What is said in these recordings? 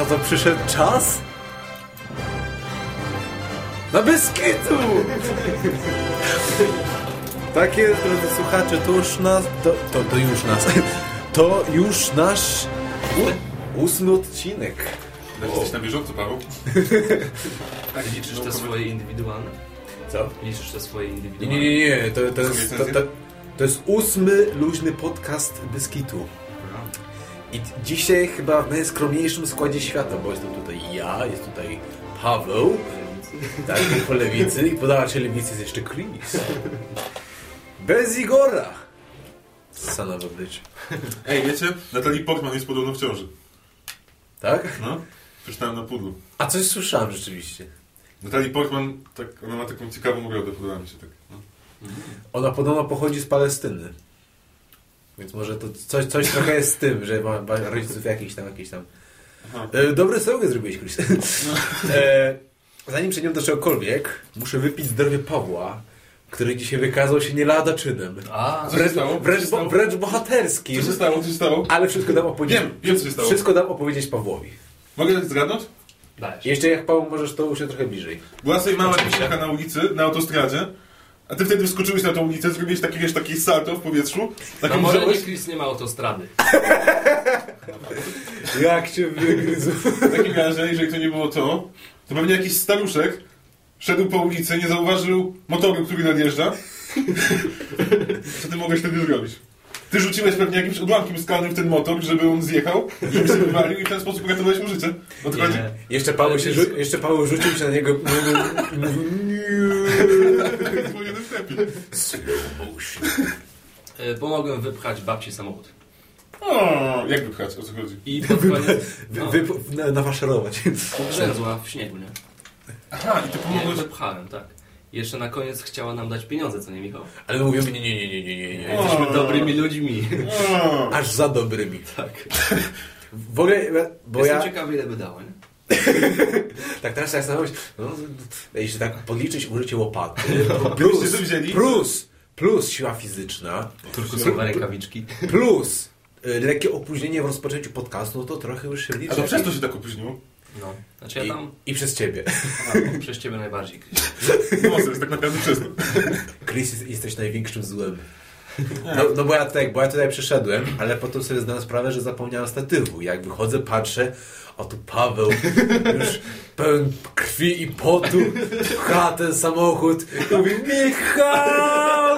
Na co przyszedł czas? Na Beskidu! tak jest, drodzy słuchacze, to już nas... To, to, to już nas... To już nasz u, ósmy odcinek. Jesteś na bieżąco, Paweł? Liczysz te swoje indywidualne? Co? Liczysz te swoje Nie, indywidualne? nie, nie, nie. To, to, jest, to, to, to jest ósmy luźny podcast Beskitu. I dzisiaj chyba w najskromniejszym składzie świata, bo jestem tutaj ja, jest tutaj Paweł, tak, po lewicy, i po dalszej lewicy jest jeszcze Chris. Bez Igora! Son of a bitch. Ej, wiecie? Natalie Portman jest podobno w ciąży. Tak? No? Przeczytałem na pudlu. A coś słyszałem rzeczywiście. Natalie Portman, tak, ona ma taką ciekawą urodę, podoba mi się tak. No. Ona podobno pochodzi z Palestyny. Więc może to coś, coś trochę jest z tym, że ma, ma rodziców jakiś tam, jakiś tam. Aha. E, dobry slogan zrobiłeś, Chris. e, zanim przejdziemy do czegokolwiek, muszę wypić zdrowie Pawła, który dzisiaj wykazał się nie lada czynem. A, Co się Wręcz, stało? Co wręcz, się stało? wręcz bohaterskim. Co się stało? Co się stało? Ale wszystko dam opowiedzieć. Wiem, wiem co się stało. Wszystko dam opowiedzieć Pawłowi. Mogę zgadnąć? dajesz. Jeszcze jak Paweł możesz to usiąść trochę bliżej. Była sobie mała dziewczynka na ulicy, na autostradzie, a ty wtedy wskoczyłeś na tą ulicę, zrobiłeś taki, wiesz, taki salto w powietrzu. No może nie, Chris nie ma autostrady. Jak cię wygryzł. takie miałem, że jeżeli to nie było to, to pewnie jakiś staruszek szedł po ulicy, nie zauważył motoru, który nadjeżdża. Co ty mogłeś wtedy zrobić? Ty rzuciłeś pewnie jakimś odłamkiem skalnym w ten motor, żeby on zjechał, żeby się wywalił i w ten sposób uratowałeś mu życie. O to chodzi? Nie. Jeszcze Paweł, się jeszcze Paweł rzucił się na niego sklepu. E, Pomogłem wypchać babci samochód. O, jak wypchać? O co chodzi? I pod koniec wy, no, wy, na, nafaszerować. w śniegu, nie? Aha, i ty pomogłeś... wypchałem, tak. Jeszcze na koniec chciała nam dać pieniądze, co nie Michał? Ale my mówimy nie, nie, nie, nie, nie, nie, nie. Jesteśmy dobrymi ludźmi. Aż za dobrymi. Tak. W ogóle, bo Jestem ja... ciekawy, ile by dało, nie? Tak teraz tak zastanawiam się, no, jeśli tak podliczyć użycie łopaty, Byście plus, plus, plus siła fizyczna, Turkusowe rękawiczki. plus y, lekkie opóźnienie w rozpoczęciu podcastu, no to trochę już się liczy. A to przez to się tak opóźniło? No. Znaczy ja I, tam... I przez ciebie. Aha, no, przez ciebie najbardziej, Chris. No, jest tak naprawdę przez to. Chris, jest- jesteś największym złem. No, no bo ja tutaj, bo ja tutaj przyszedłem, ale potem sobie zdałem sprawę, że zapomniałem statywu. Jak wychodzę, patrzę, o tu Paweł, już pełen krwi i potu, pcha ten samochód i mówi Michał!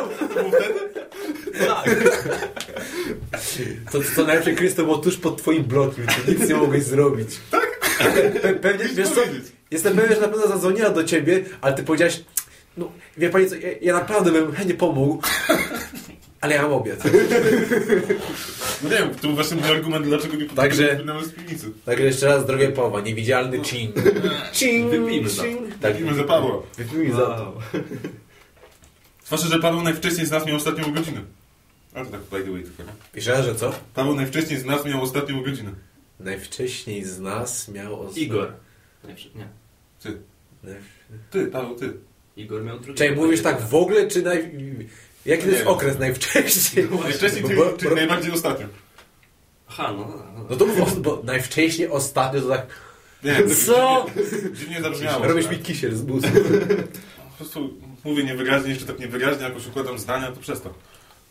To, co najlepsze, Chris, to było tuż pod twoim blokiem, ty nic nie mogłeś zrobić. Tak? Pe pewnie, wiesz co, jestem pewien, że na pewno zadzwoniła do ciebie, ale ty powiedziałeś, no, wie pani co, ja, ja naprawdę bym chętnie pomógł, ale ja mam obiad. No nie wiem, to był właśnie mój argument, dlaczego nie Także- z piwnicy. Także jeszcze raz drogie Pawła, niewidzialny chin. Chin, Wypijmy za chin. Tak, Mówimy za Pawła. wypijmy za to. Zwłaszcza, że Paweł najwcześniej z nas miał ostatnią godzinę. A to tak by the way tylko, nie? Jeszcze raz, że co? Paweł najwcześniej z nas miał ostatnią godzinę. Najwcześniej z nas miał... os- Igor. Nie, nie. Ty. Ty, Paweł, ty. Igor miał drugi. Czekaj, mówisz tak w ogóle, czy naj... Jaki to jest wiem. okres najwcześniej? Najwcześniej, Bo- czyli, bo- czyli bo- najbardziej ostatnio. Aha, no, no, no. No to mów, bo najwcześniej ostatnio to tak... Nie, to Co? dziwnie- zabrzmiało. Robisz tak. mi kisiel z buzu. Po prostu mówię niewyraźnie, jeszcze tak niewyraźnie, jakoś układam zdania, to przez to.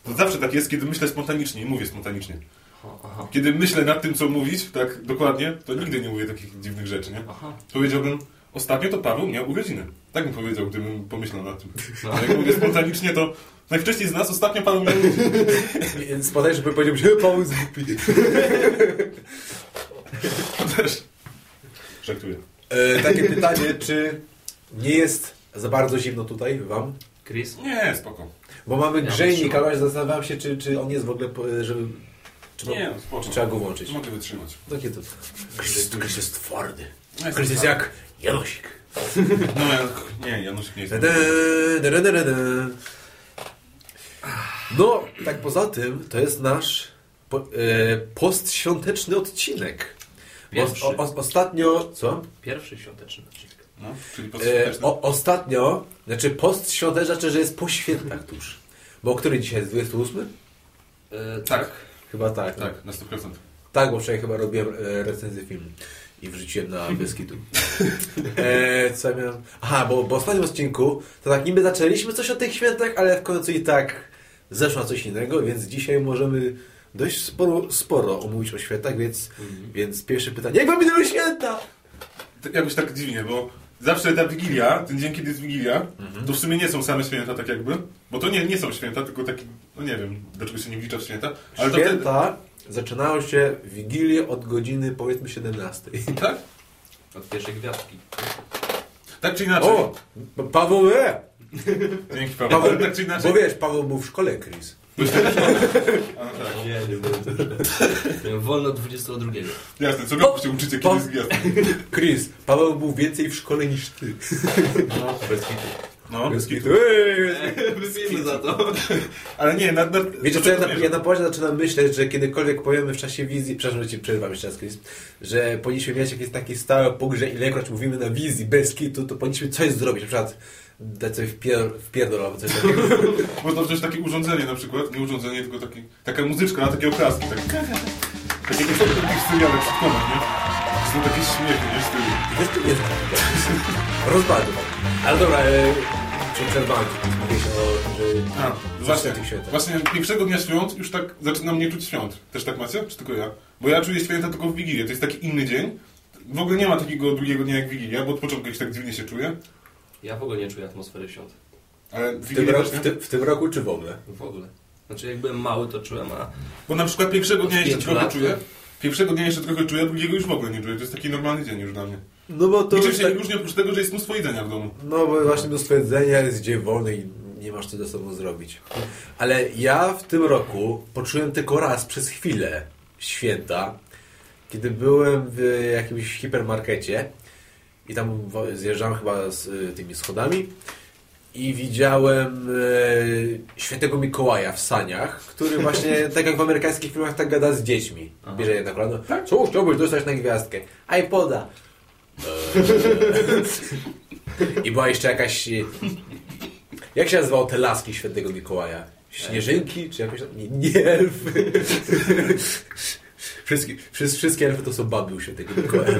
To zawsze tak jest, kiedy myślę spontanicznie i mówię spontanicznie. Aha, aha. Kiedy myślę nad tym, co mówić, tak dokładnie, to nigdy nie mówię takich dziwnych rzeczy, nie? Aha. Powiedziałbym, ostatnio to Paweł miał urodziny. Tak bym powiedział, gdybym pomyślał nad tym. No. Jak mówię spontanicznie, to najwcześniej z nas ostatnio Paweł miał urodziny. Więc podaj, żeby powiedział, że Paweł jest głupi. Też. Żartuję. E, takie pytanie, czy nie jest za bardzo zimno tutaj wam? Chris? Nie, spoko. Bo mamy Ja grzejnik, ale zastanawiam się, czy, czy on jest w ogóle, po- żeby... Czy, Nie, spoko. czy trzeba go włączyć? Mogę wytrzymać. Takie to... Chris, Chris jest twardy. Chris jest jak Janosik. No, nie, Janusz nie jest. Da, da, da, da, da, da. No, tak poza tym, to jest nasz po, e, postświąteczny odcinek. Pierwszy. o, o, ostatnio... Co? Pierwszy świąteczny odcinek. No, czyli E, podświąteczny. o, ostatnio, znaczy postświąteczny, znaczy, że jest po świętach tuż. Bo który dzisiaj jest? 28? E, Tak. Chyba tak. Tak, na 100%. Tak, bo wczoraj chyba robiłem e, recenzję filmu. I wrzuciłem na Beskidu. E, co ja miałem? Aha, bo, bo w ostatnim odcinku to tak niby zaczęliśmy coś o tych świętach, ale w końcu i tak zeszło coś innego, więc dzisiaj możemy dość sporo, sporo omówić o świętach, więc, więc pierwsze pytanie, jak wam minęły święta? Tak jakoś tak dziwnie, bo zawsze ta Wigilia, ten dzień, kiedy jest Wigilia, to w sumie nie są same święta tak jakby, bo to nie, nie są święta, tylko taki, no nie wiem, dlaczego się nie wlicza w święta, ale to wtedy, Święta zaczynają się w Wigilię od godziny powiedzmy 17. tak? Od pierwszej gwiazdki. Tak czy inaczej. O! Paweł E! Dzięki Paweł. Paweł, tak czy inaczej. bo wiesz, Paweł był w szkole, Chris. A, no tak. Nie, nie byłem też. Wolno 22. Jasne, co roku się uczycie, kiedy Pa- jest gwiazda. Chris, Paweł był więcej w szkole niż ty. No, bez kitu. No, Bez kitu. Wypijmy za to. Ale nie, na, na, Wiecie co, ja na, ja na poważnie zaczynam myśleć, że kiedykolwiek powiemy w czasie wizji, przepraszam, że ci przerwam jeszcze raz, Chris, że powinniśmy mieć jakieś takie stałe pogrze, ilekroć mówimy na wizji bez kitu, to powinniśmy coś zrobić, na przykład dać sobie wpier, wpierdol albo coś takiego. Można wziąć takie urządzenie na przykład, nie urządzenie, tylko taki, taka muzyczka, na takie oklaski. Tak. Takie nie są to takich sitcomach, nie? Są takie śmiechy, nie? Z tyłu. To nie jest. Ale dobra, e, ci, Chris, mówiłeś o, że... A, właśnie, tych świętach. właśnie pierwszego dnia świąt już tak zaczynam nie czuć świąt. Też tak macie? Czy tylko ja? Bo ja czuję święta tylko w Wigilię. To jest taki inny dzień. W ogóle nie ma takiego drugiego dnia jak Wigilia, bo od początku jakoś tak dziwnie się czuję. Ja w ogóle nie czuję atmosfery świąt. Ale w W tym, Wigilię ro, też nie. w, ty, w tym roku czy w ogóle? W ogóle. Znaczy jak byłem mały to czułem, a Bo na przykład pierwszego dnia jeszcze pięciu trochę lat? czuję. Pierwszego dnia jeszcze trochę czuję, a drugiego już w ogóle nie czuję. To jest taki normalny dzień już dla mnie. No bo to... Niczym się tak- nie różni oprócz tego, że jest mnóstwo jedzenia w domu. No bo właśnie do stwierdzenia jest dzień wolny i nie masz co ze sobą zrobić. Ale ja w tym roku poczułem tylko raz przez chwilę święta, kiedy byłem w jakimś hipermarkecie i tam zjeżdżałem chyba z y, tymi schodami i widziałem e, świętego Mikołaja w saniach, który właśnie, tak jak w amerykańskich filmach, tak gada z dziećmi. Bierze je na kolano. Cóż, chciałbyś dostać na gwiazdkę? iPoda. Eee. I była jeszcze jakaś... e, Jak się nazywało te laski świętego Mikołaja? Śnieżynki? Czy jakoś... Nie, nie elfy. Wszystkie, wszyscy, wszystkie elfy to są baby u świętego Mikołaja.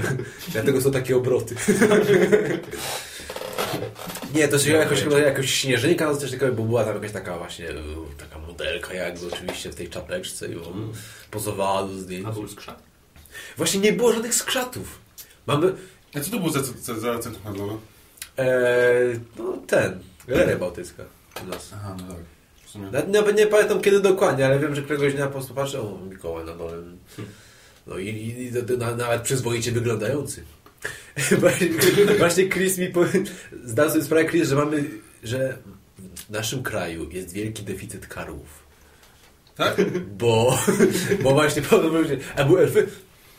Dlatego są takie obroty. Nie, to się jakoś chyba jakoś śnieżynka, no coś takiego, bo była tam jakaś taka właśnie e, taka modelka jakby oczywiście w tej czapeczce i on pozowała do zdjęć. a był skrzat. Właśnie nie było żadnych skrzatów. Mamy A co to było za, za, za centrum handlowe? e, no ten, Galeria Bałtycka u nas. Aha, no tak. W sumie. Nawet nie, nie pamiętam kiedy dokładnie, ale wiem, że któregoś dnia po prostu patrzę, o Mikołaj na dole. No i, i, i to, na, nawet przyzwoicie wyglądający. właśnie, Chris mi powie, zdał sobie sprawę, Chris, że mamy, że w naszym kraju jest wielki deficyt karłów. Tak? Bo, bo właśnie a były elfy?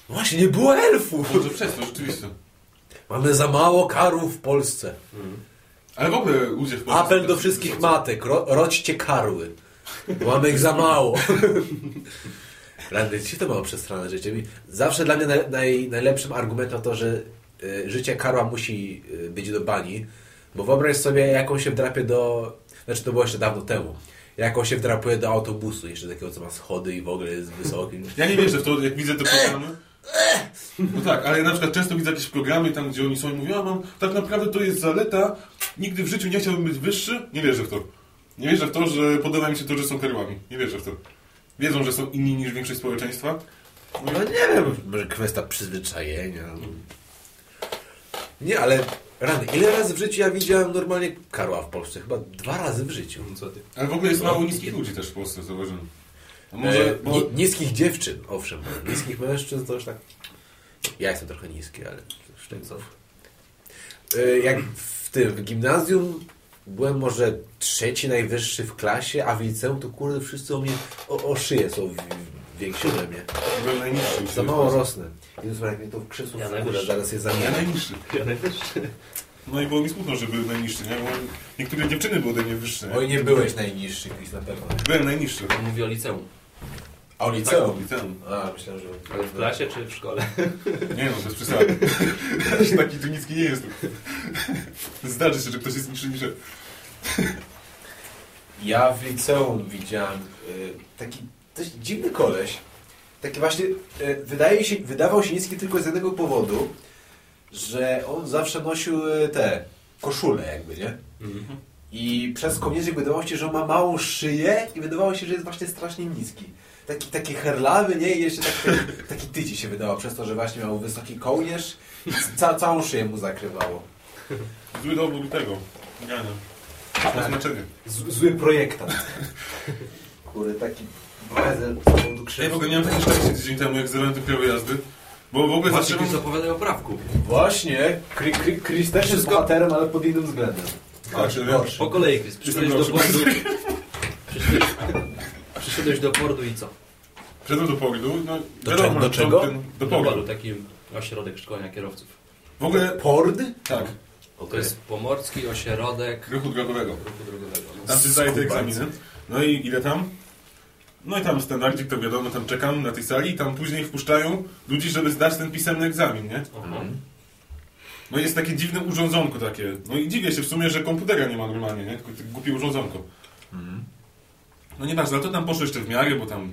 No Właśnie, nie było elfów! Może przez to, rzeczywiście. Mamy za mało karłów w Polsce. Ale w ogóle ludzie w Polsce... Apel do wszystkich matek, ro, rodźcie karły. Mamy ich za mało. Randy, ci to mało przestronne życie. Zawsze dla mnie naj, naj, najlepszym argumentem to, że y, życie karła musi y, być do bani, bo wyobraź sobie, jaką się wdrapie do... Znaczy, to było jeszcze dawno temu. Jaką się wdrapuje do autobusu, jeszcze takiego, co ma schody i w ogóle jest wysoki. Ja nie wierzę w to, jak widzę te programy. No tak, ale na przykład często widzę jakieś programy tam, gdzie oni są i mówią, a mam, tak naprawdę to jest zaleta, nigdy w życiu nie chciałbym być wyższy. Nie wierzę w to. Nie wierzę w to, że podoba mi się to, że są karłami. Nie wierzę w to. Wiedzą, że są inni niż większość społeczeństwa. No nie wiem, może kwestia przyzwyczajenia. Nie, ale rany, ile razy w życiu ja widziałem normalnie karła w Polsce? Chyba dwa razy w życiu. Co ty? Ale w ogóle jest No. mało niskich ludzi też w Polsce, zauważyłem. A Może, może, bo... ni- niskich dziewczyn, owszem, niskich mężczyzn to już tak... Ja jestem trochę niski, ale szczęśliwie. E, Jak w tym, w gimnazjum byłem może trzeci najwyższy w klasie, a w liceum to kurde wszyscy o mnie o, o szyję są w, więksi ode mnie. Byłem najniższy. Za mało rosnę. Jezus, jak mnie to w krzesło Ja najwyższy. zaraz je Ja zamienię. najniższy. Ja najwyższy. No i było mi smutno, że byłem najniższy, nie? Bo niektóre dziewczyny były ode mnie wyższe. nie? Oj, nie byłeś najniższy, Chris, na pewno. Byłem najniższy. On mówi o liceum. A o Tak, liceum? liceum. A, myślałem, że... Ale w klasie czy w szkole? Nie no, bez przesady. Taki tu niski nie jest. Zdarzy się, że ktoś jest niższy niż ja. Ja w liceum widziałem y, taki dość dziwny koleś. taki właśnie, e, wydaje się, wydawał się niski tylko z jednego powodu, że on zawsze nosił e, te koszule jakby, nie? I przez kołnierzyk wydawało się, że on ma małą szyję i wydawało się, że jest właśnie strasznie niski. Taki, taki herlawy, nie? I jeszcze taki, taki tyci się wydawał przez to, że właśnie miał wysoki kołnierz i ca, całą szyję mu zakrywało. Zły dobór tego. Gania. Ma znaczenie. Z, zły projektant. Kurde, taki bezel z powodu Ja w ogóle nie mam takie szczęście tydzień temu, jak zerwałem te prawo jazdy. Bo w ogóle Właśnie zaczynam... zapowiadał o prawku. Właśnie, Chris, też jest bohaterem, ale pod innym względem. Znaczy. Po kolei, Chris. Przyszedłeś do portu. Przyszedłeś, przyszedłeś do portu i co? Wszedłem do portu, no Do wiadomo, do że czego? Ten, do Do portu, taki ośrodek szkolenia kierowców. W ogóle, Pord? tak, To jest pomorski ośrodek ruchu drogowego. ruchu drogowego. No. Tam się zdaje te egzaminy. No i ile tam? No i tam standardzik, to wiadomo, tam czekam na tej sali i tam później wpuszczają ludzi, żeby zdać ten pisemny egzamin, nie? Aha. No jest takie dziwne urządzonko takie. No i dziwię się w sumie, że komputera nie ma normalnie, nie? Tylko głupie urządzonko. No nieważne, ale to tam poszło jeszcze w miarę, bo tam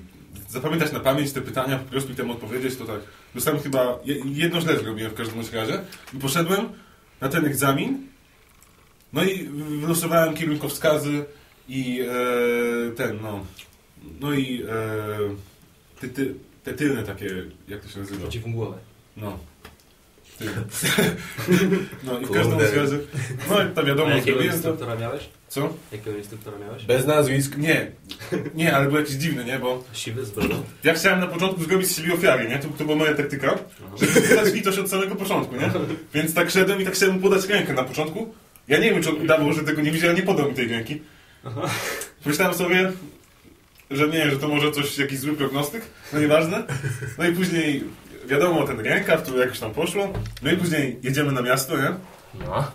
zapamiętać na pamięć te pytania, po prostu i tam odpowiedzieć, to tak. Dostałem chyba, je- jedno źle zrobiłem w każdym razie. I poszedłem na ten egzamin, no i wylosowałem kierunkowskazy i e, ten, no, no i e, ty, ty, te tylne takie, jak to się nazywa? Przeciwmgłowe. No. No i w każdym razie, no i to A wiadomo, jakiego zrobiłem to. instruktora miałeś? Co? Jakiego instruktora miałeś? Bez nazwisk. Nie, nie, ale było jakieś dziwne, nie, bo Siwy z brodą? Ja chciałem na początku zrobić z siebie ofiary, nie? To, to była moja taktyka, żeby wydać litość od samego początku, nie? Więc tak szedłem i tak chciałem mu podać rękę na początku. Ja nie wiem, czy on udawał, że tego nie widział, ale nie podał mi tej ręki. Myślałem sobie, że nie, że to może coś, jakiś zły prognostyk, no nieważne. No i później, wiadomo, ten rękaw, to jakoś tam poszło. No i później jedziemy na miasto, nie? No.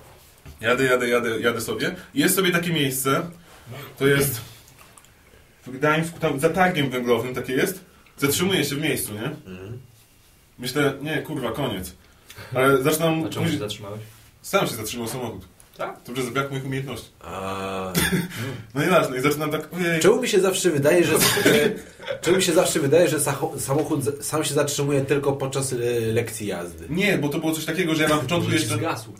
Jadę, jadę, jadę, jadę sobie. I jest sobie takie miejsce, to jest w Gdańsku, tam za targiem węglowym takie jest. Zatrzymuję się w miejscu, nie? Myślę, nie, kurwa, koniec. Ale zaczynam... A czemu się zatrzymałeś? Sam się zatrzymał samochód. Tak? To przez brak moich umiejętności. A... No nieważne, i zaczynam tak, ojej, Czemu mi się zawsze wydaje, że, czemu mi się zawsze wydaje, że samochód sam się zatrzymuje tylko podczas e, lekcji jazdy? nie, bo to było coś takiego, że ja na początku jeszcze... zgasł.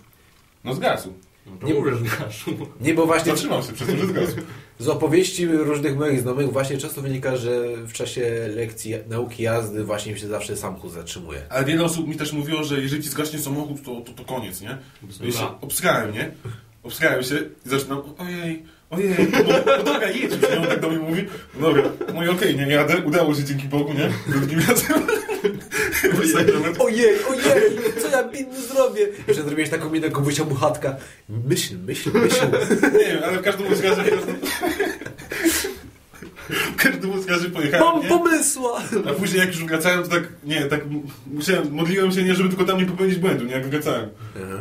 No zgasł. No to Nie mówię. zgasł. Nie, bo właśnie Zatrzymał się przez to, że zgasł. Z opowieści różnych moich znajomych właśnie często wynika, że w czasie lekcji nauki jazdy właśnie się zawsze samochód zatrzymuje. Ale wiele osób mi też mówiło, że jeżeli ci zgaśnie samochód, to, to, to koniec, nie? I się nie? Obskrałem się i zaczynam, ojej, ojej, bo, bo droga, jedź już, nie? On tak do mnie mówi, dobra, no i okej, nie jadę, udało się dzięki Bogu, nie? Drugim razem. Ojej, ojej, co ja binny zrobię? Jeszcze zrobiłeś taką minę, komusia mu chatka. Myśl, myśl, myśl. Nie wiem, ale w każdym razie, w każdym, w każdym razie pojechałem, Mam nie? pomysła! A później jak już wracałem, to tak, nie, tak musiałem, modliłem się, nie, żeby tylko tam nie popełnić błędu, nie, jak wracałem.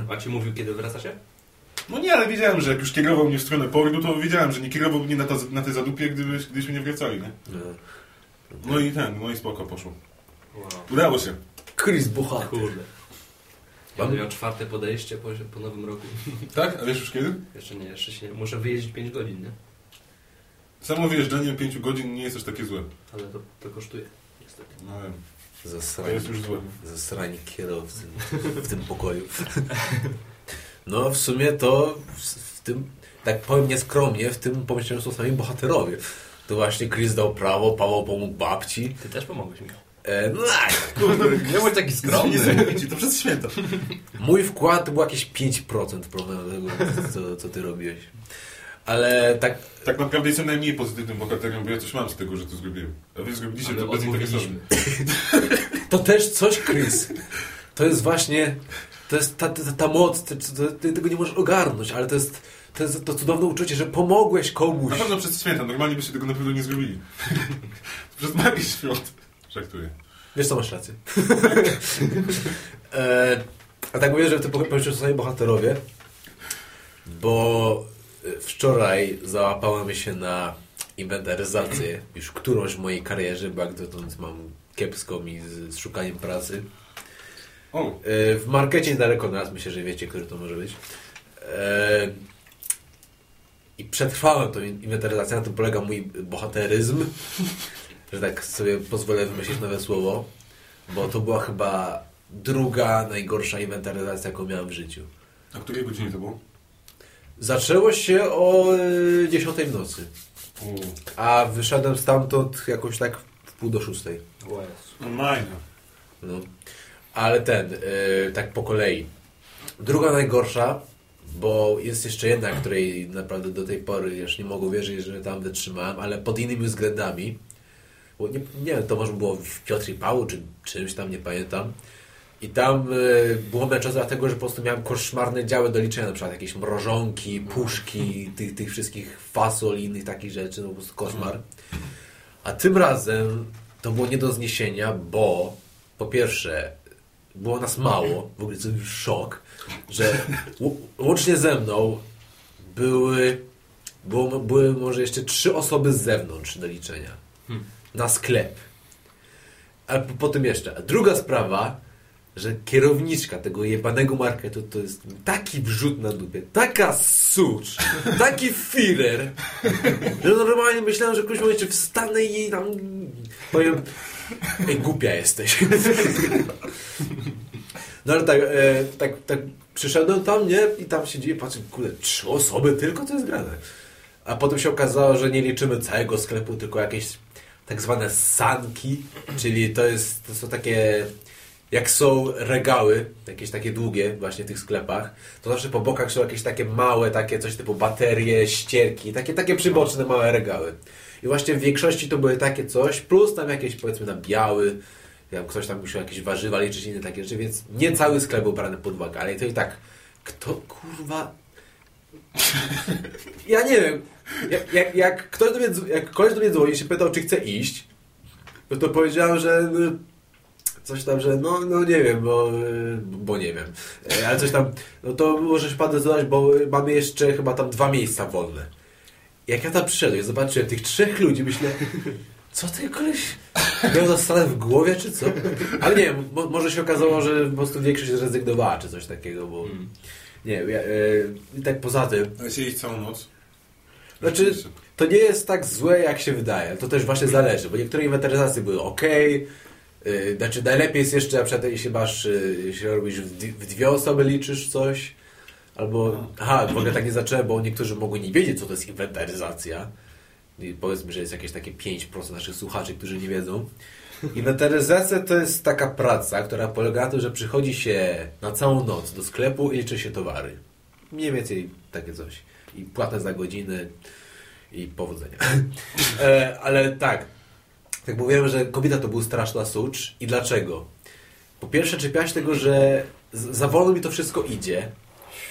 A ci mówił, kiedy wracacie? No nie, ale wiedziałem, że jak już kierował mnie w stronę portu, to wiedziałem, że nie kierował mnie na, ta, na tej zadupie, gdybyś, gdybyśmy nie wracali, nie? No i ten, no i spoko poszło. Wow. Udało się. Chris Buchaty. Kurde. Mam- Będę miał czwarte podejście po, po nowym roku. Tak? A wiesz już kiedy? Jeszcze nie, jeszcze się nie. Muszę wyjeździć 5 godzin, nie? Samo wyjeżdżanie 5 godzin nie jest aż takie złe. Ale to, to kosztuje. Niestety. No wiem. To Zasrani, jest już złe. zasrani kierowcy w tym pokoju. No w sumie to w, w tym, tak powiem nieskromnie, w tym że są sami bohaterowie. To właśnie Chris dał prawo, Paweł pomógł babci. Ty też pomogłeś mi. E, no tak, Nie bądź taki skromny. To przez święta. mój wkład to był jakieś 5% w porównaniu do tego, co, co ty robiłeś. Ale tak, Tak naprawdę jestem najmniej pozytywnym bohaterem, bo ja coś mam z tego, że to zrobiłem. A wy zrobiliście to bezinteresownie. odmówiliśmy. to też coś, Chris. To jest właśnie, to jest ta, ta, ta moc, ty, ty, ty tego nie możesz ogarnąć, ale to jest, to jest to cudowne uczucie, że pomogłeś komuś. Na pewno przez święta, normalnie byście tego na pewno nie zrobili. przez magię świąt. Żartuję. Wiesz co, masz rację. e, a tak mówię, że powiem, że są bohaterowie, bo wczoraj załapałem się na inwentaryzację, już którąś w mojej karierze, bo jak dotąd mam kiepsko mi z, z szukaniem pracy. O, E, w markecie niedaleko nas, myślę, że wiecie, który to może być. E, I przetrwałem tą inwentaryzację, na tym polega mój bohateryzm. że tak sobie pozwolę wymyślić nowe słowo, bo to była chyba druga najgorsza inwentaryzacja, jaką miałem w życiu. A której godzinie to było? Zaczęło się o y, 10 w nocy, a wyszedłem stamtąd jakoś tak w pół do szóstej. Normalnie. No. Ale ten, y, tak po kolei. Druga najgorsza, bo jest jeszcze jedna, której naprawdę do tej pory już nie mogę wierzyć, że tam wytrzymałem, ale pod innymi względami. Bo nie, nie wiem, to może było w Piotr i Pału, czy czymś tam, nie pamiętam. I tam y, było męczące dlatego, że po prostu miałem koszmarne działy do liczenia, na przykład jakieś mrożonki, puszki, tych, tych wszystkich fasol i innych takich rzeczy, no po prostu koszmar. A tym razem to było nie do zniesienia, bo po pierwsze było nas mało, w ogóle to był szok, że łącznie ze mną były, było, były może jeszcze trzy osoby z zewnątrz do liczenia. Na sklep. A po, potem jeszcze. A druga sprawa, że kierowniczka tego jebanego marketu to jest taki wrzut na dupie, taka sucz, taki firer, że normalnie myślałem, że którymś momencie wstanę i jej tam powiem Ej, głupia jesteś. No ale tak, e, tak, tak przyszedłem tam, nie? I tam się dzieje, patrzę, kurde, trzy osoby tylko, to jest grane. A potem się okazało, że nie liczymy całego sklepu, tylko jakieś tak zwane sanki, czyli to jest, to są takie, jak są regały, jakieś takie długie właśnie w tych sklepach, to zawsze po bokach są jakieś takie małe, takie coś typu baterie, ścierki, takie, takie przyboczne małe regały. I właśnie w większości to były takie coś, plus tam jakieś powiedzmy tam biały, tam ktoś tam musiał jakieś warzywa liczyć, inne takie rzeczy, więc nie cały sklep był brany pod uwagę, ale to i tak, kto kurwa... Ja nie wiem, jak, jak, jak, ktoś do mnie, jak koleś do mnie dzwoni i się pytał, czy chce iść, no to powiedziałem, że no, coś tam, że no, no nie wiem, bo, y, bo nie wiem, E, ale coś tam, no to możesz pan zdecydować, bo mamy jeszcze chyba tam dwa miejsca wolne. Jak ja tam przyszedłem i zobaczyłem tych trzech ludzi, myślę, co ten koleś miał za stan w głowie, czy co? Ale nie wiem, mo, może się okazało, że po prostu większość zrezygnowała, czy coś takiego, bo nie wiem, ja, i tak poza tym, Ale siedzieć całą noc. znaczy, to nie jest tak złe, jak się wydaje. To też właśnie zależy, bo niektóre inwentaryzacje były ok. Yy, znaczy, najlepiej jest jeszcze, na przykład, jeśli masz, yy, jeśli robisz w, dwie osoby, liczysz coś. Albo, aha, w ogóle tak nie zacząłem, bo niektórzy mogą nie wiedzieć, co to jest inwentaryzacja. I powiedzmy, że jest jakieś takie 5% naszych słuchaczy, którzy nie wiedzą. Inwentaryzacja to jest taka praca, która polega na tym, że przychodzi się na całą noc do sklepu i liczy się towary. Mniej więcej takie coś. I płatę za godzinę i powodzenia. e, ale tak, tak mówiłem, że kobieta to był straszna sucz. I dlaczego? Po pierwsze czepiała się tego, że za wolno mi to wszystko idzie.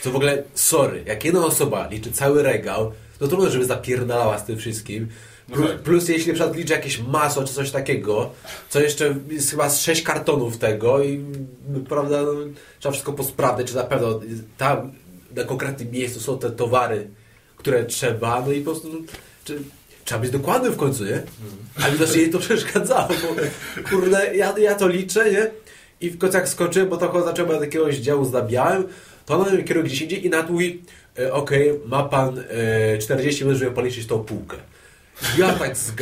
Co w ogóle, sorry, jak jedna osoba liczy cały regał, no to trudno, żeby zapierdalała z tym wszystkim. No Plus, tak. plus jeśli na przykład liczy jakieś masło czy coś takiego, co jeszcze jest chyba z sześć kartonów tego i prawda, no, trzeba wszystko posprawdzać, czy na pewno tam na konkretnym miejscu są te towary, które trzeba, no i po prostu no, czy, trzeba być dokładny w końcu, nie? Ale widocznie jej to przeszkadzało, bo kurde, ja, ja to liczę, nie? I w końcu jak skończyłem, bo to chyba zacząłem od jakiegoś działu zdabiałem, to ona mnie kieruje gdzieś indziej i na mówi, e, okej, ma pan e, 40 minut, żeby policzyć tą półkę. Ja tak z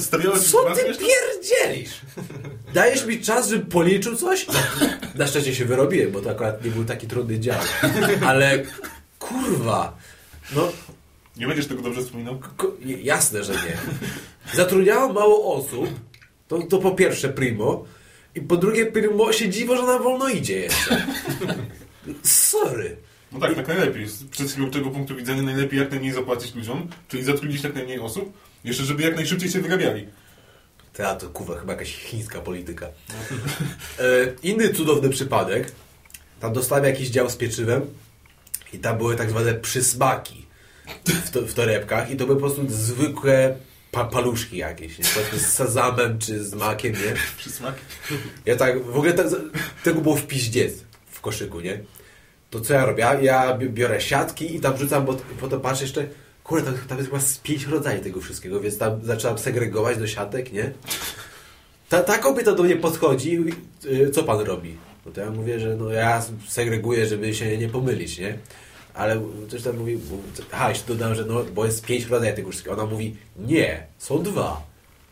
stawiałeś Co ty pierdzielisz? Dajesz mi czas, żebym policzył coś? No, na szczęście się wyrobiłem, bo to akurat nie był taki trudny dział. Ale kurwa, no Nie będziesz tego dobrze wspominał? ko- jasne, że nie. Zatrudniało mało osób, to, to po pierwsze primo, i po drugie primo się dziwo, że nam wolno idzie jeszcze. Sorry. No tak, tak najlepiej. Z przedsiębiorczego punktu widzenia najlepiej jak najmniej zapłacić ludziom, czyli zatrudnić jak najmniej osób, jeszcze żeby jak najszybciej się wyrabiali. Ta, to kurwa, chyba jakaś chińska polityka. E, inny cudowny przypadek. Tam dostałem jakiś dział z pieczywem i tam były tak zwane przysmaki w, to, w torebkach i to były po prostu zwykłe pa, paluszki jakieś, nie? Z sezamem czy z makiem, nie? Przysmak? Ja tak, w ogóle te, tego było w piździec w koszyku, nie? To co ja robię? Ja, ja bi- biorę siatki i tam rzucam, bo potem patrzę jeszcze, kurde, tam, tam jest chyba z pięć rodzajów tego wszystkiego, więc tam zaczynam segregować do siatek, nie? Ta, ta kobieta do mnie podchodzi "Y, co pan robi? No to ja mówię, że no ja segreguję, żeby się nie pomylić, nie? Ale coś tam mówi, aha, jeszcze dodałem, że no, bo jest pięć rodzajów wszystkiego. Ona mówi, nie, są dwa.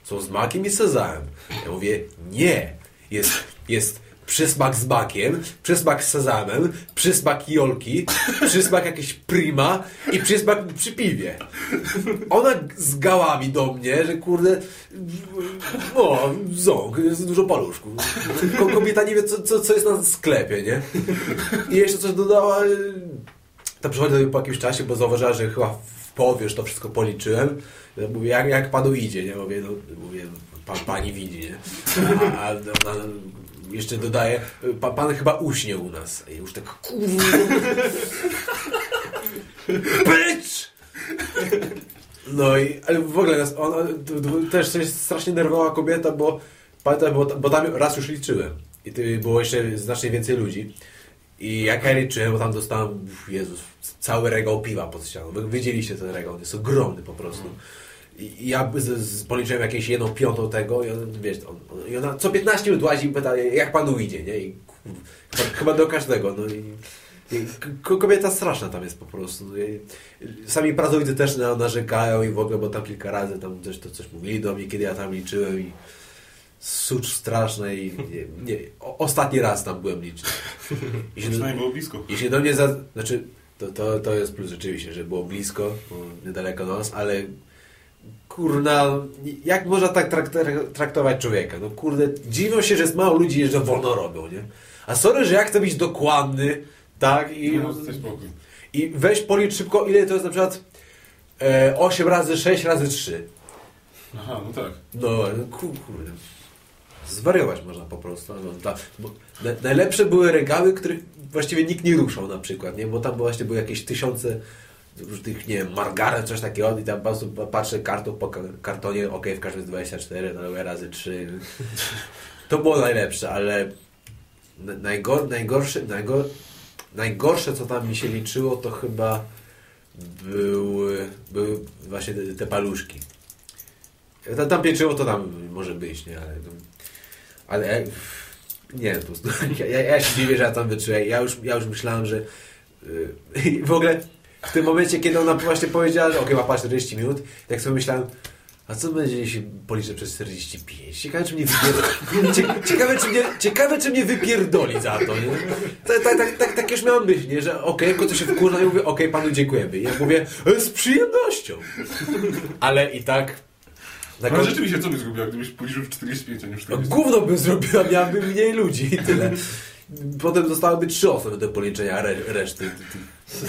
Są z makiem i sezamem. Ja mówię, nie, jest, jest przysmak z makiem, przysmak z sezamem, przysmak jolki, przysmak jakiś prima i przysmak przy piwie. Ona z gałami do mnie, że kurde, o, ząg, jest dużo paluszków. Ko- Kobieta nie wie, co, co, co jest na sklepie, nie? I jeszcze coś dodała, to przychodzi po jakimś czasie, bo zauważyła, że chyba w połowie już to wszystko policzyłem. Ja mówię, jak, jak panu idzie, nie? Mówię, no, mówię pan, pani widzi, nie? A, a jeszcze dodaje, pa, pan chyba uśnie u nas. I już tak, kurwa. Bitch! No i, ale w ogóle nas, on, też coś strasznie nerwowa kobieta, bo pamiętam, bo, bo tam raz już liczyłem. I było jeszcze znacznie więcej ludzi. I jak ja liczyłem, bo tam dostałem, Jezus, cały regał piwa pod ścianą. Wy widzieliście ten regał, on jest ogromny po prostu. I ja z, z, policzyłem jakieś jedną piątą tego i on, wiesz, on, on, i ona co 15 minut łazi i pyta, jak panu idzie, nie? I chyba, chyba do każdego, no i, kobieta straszna tam jest po prostu. No sami pracownicy też na, narzekają i w ogóle, bo tam kilka razy tam też to coś mówili do mnie, kiedy ja tam liczyłem i sucz straszne i nie, nie, ostatni raz tam byłem liczyć. I się, Przynajmniej było blisko. i się do mnie za... Znaczy, to, to, to jest plus rzeczywiście, że było blisko, było niedaleko nas, ale kurna, jak można tak trakt- traktować człowieka? No kurde, dziwią się, że jest mało ludzi, że wolno robią, nie? A sorry, że ja chcę być dokładny, tak? I, No, i weź policz szybko, ile to jest na przykład e, 8 razy 6 razy 3. Aha, no tak. No, no ku- kurde. Zwariować można po prostu. No, ta, najlepsze były regały, których właściwie nikt nie ruszał na przykład, nie? Bo tam właśnie były jakieś tysiące różnych, nie wiem, margaret, coś takiego i tam po prostu patrzę kartą po ka- kartonie, ok, w każdym jest 24, no razy 3. To było najlepsze, ale na- najgor, najgorsze, najgor, najgorsze, co tam mi się liczyło, to chyba były, były właśnie te, te paluszki. Tam, tam pieczyło to tam może być, nie? Ale, ale nie, po prostu, ja, ja, się dziwię, że ja tam wyczułem. Ja już, ja już myślałem, że yy, w ogóle w tym momencie, kiedy ona właśnie powiedziała, że ok, ma 40 minut, tak sobie myślałem, a co będzie, jeśli policzę przez 45? Ciekawe, czy mnie wypierdoli. Cie- Ciekawe, czy mnie, wypierdoli za to, nie? Tak, tak, tak, tak, tak już miałem myśl, nie? Że okej, okay, to się wkurza i mówię, okej, panu dziękujemy. I ja mówię, "E, z przyjemnością. Ale i tak... na Ale koń- rzeczywiście, co byś zrobił, gdybyś policzył w 45, a nie w no, 40? gówno bym zrobiła, miałabym mniej ludzi i tyle. Potem zostałyby trzy osoby do policzenia re, reszty tych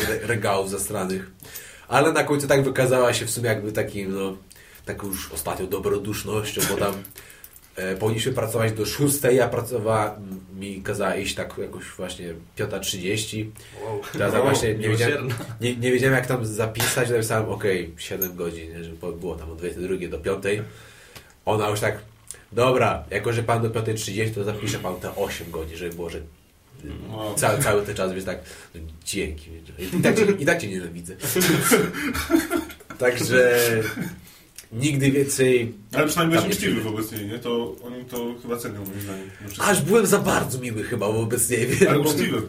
re, regałów zastranych. Ale na końcu tak wykazała się w sumie jakby takim, no, taką już ostatnią dobrodusznością, bo tam powinniśmy pracować do szóstej, ja pracowała, mi kazała iść tak jakoś właśnie 5.30. Wow. Teraz ja właśnie nie wiedziałem, nie, nie wiedziałem jak tam zapisać, napisałem ok, 7 godzin, nie, żeby było tam od 22 do 5. Ona już tak, dobra, jako że pan do 5.30 to zapiszę pan te 8 godzin, żeby było, że Wow. cały, cały ten czas, więc tak, dzięki. I tak, I tak cię nienawidzę. Także nigdy więcej... Ale przynajmniej byłeś uczciwy wobec niej, nie? To oni to chyba cenią, moim zdaniem. No. Aż byłem za bardzo miły chyba wobec niej. Ale uczciwy.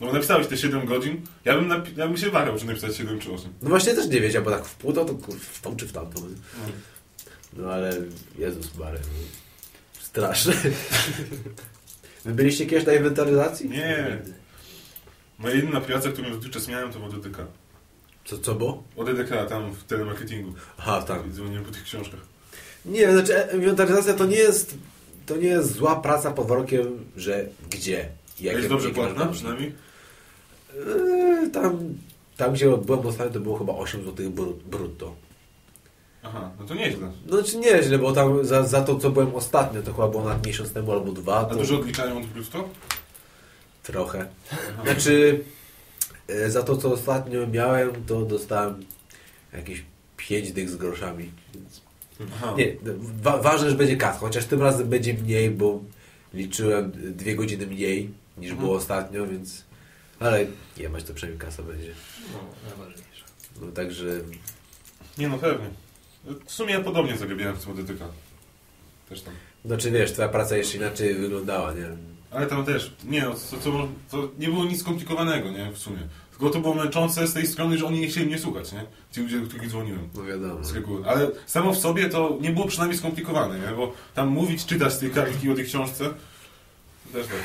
No bo napisałeś te 7 godzin, ja bym, ja bym się wahał, czy napisać 7 czy 8. No właśnie też nie wiedział, bo tak w pół to, to kur, w tą czy w tamtą. No ale Jezus Mary. no. Straszne. Wy byliście kiedyś na inwentaryzacji? Nie. Moja jedyna praca, którą dotychczas miałem, to ODDK. Co, co było? ODDK tam w telemarketingu. Aha, tak. Dzwoniłem po tych książkach. Nie, znaczy e, inwentaryzacja to nie jest to nie jest zła praca pod warunkiem, że gdzie. i jest dobrze płatna przynajmniej? Eee, tam, tam gdzie byłem ostatnio to było chyba 8 zł bru- brutto. Aha, no to nieźle. No znaczy nieźle, bo tam za, za to co byłem ostatnio to chyba było nad miesiąc temu albo dwa. A To dużo odliczają od brutto? Trochę. Znaczy e, za to co ostatnio miałem to dostałem jakieś 5 dych z groszami. Aha. Nie, wa ważne, że będzie kas, chociaż tym razem będzie mniej, bo liczyłem dwie godziny mniej niż Mhm. było ostatnio, więc... Ale nie mać to przynajmniej kasa będzie. No, najważniejsze. No także... Nie no, pewnie. W sumie ja podobnie zarabiałem w tym ODDK. Też tam. Znaczy wiesz, twoja praca jeszcze inaczej wyglądała, nie? Ale tam też, nie no, to, to, to nie było nic skomplikowanego, nie, w sumie. Tylko to było męczące z tej strony, że oni nie chcieli mnie słuchać, nie? Ci ludzie, do których dzwoniłem. No wiadomo. Z reguły. Ale samo w sobie to nie było przynajmniej skomplikowane, nie? Bo tam mówić, czytać z tej kartki o tej książce, też tak.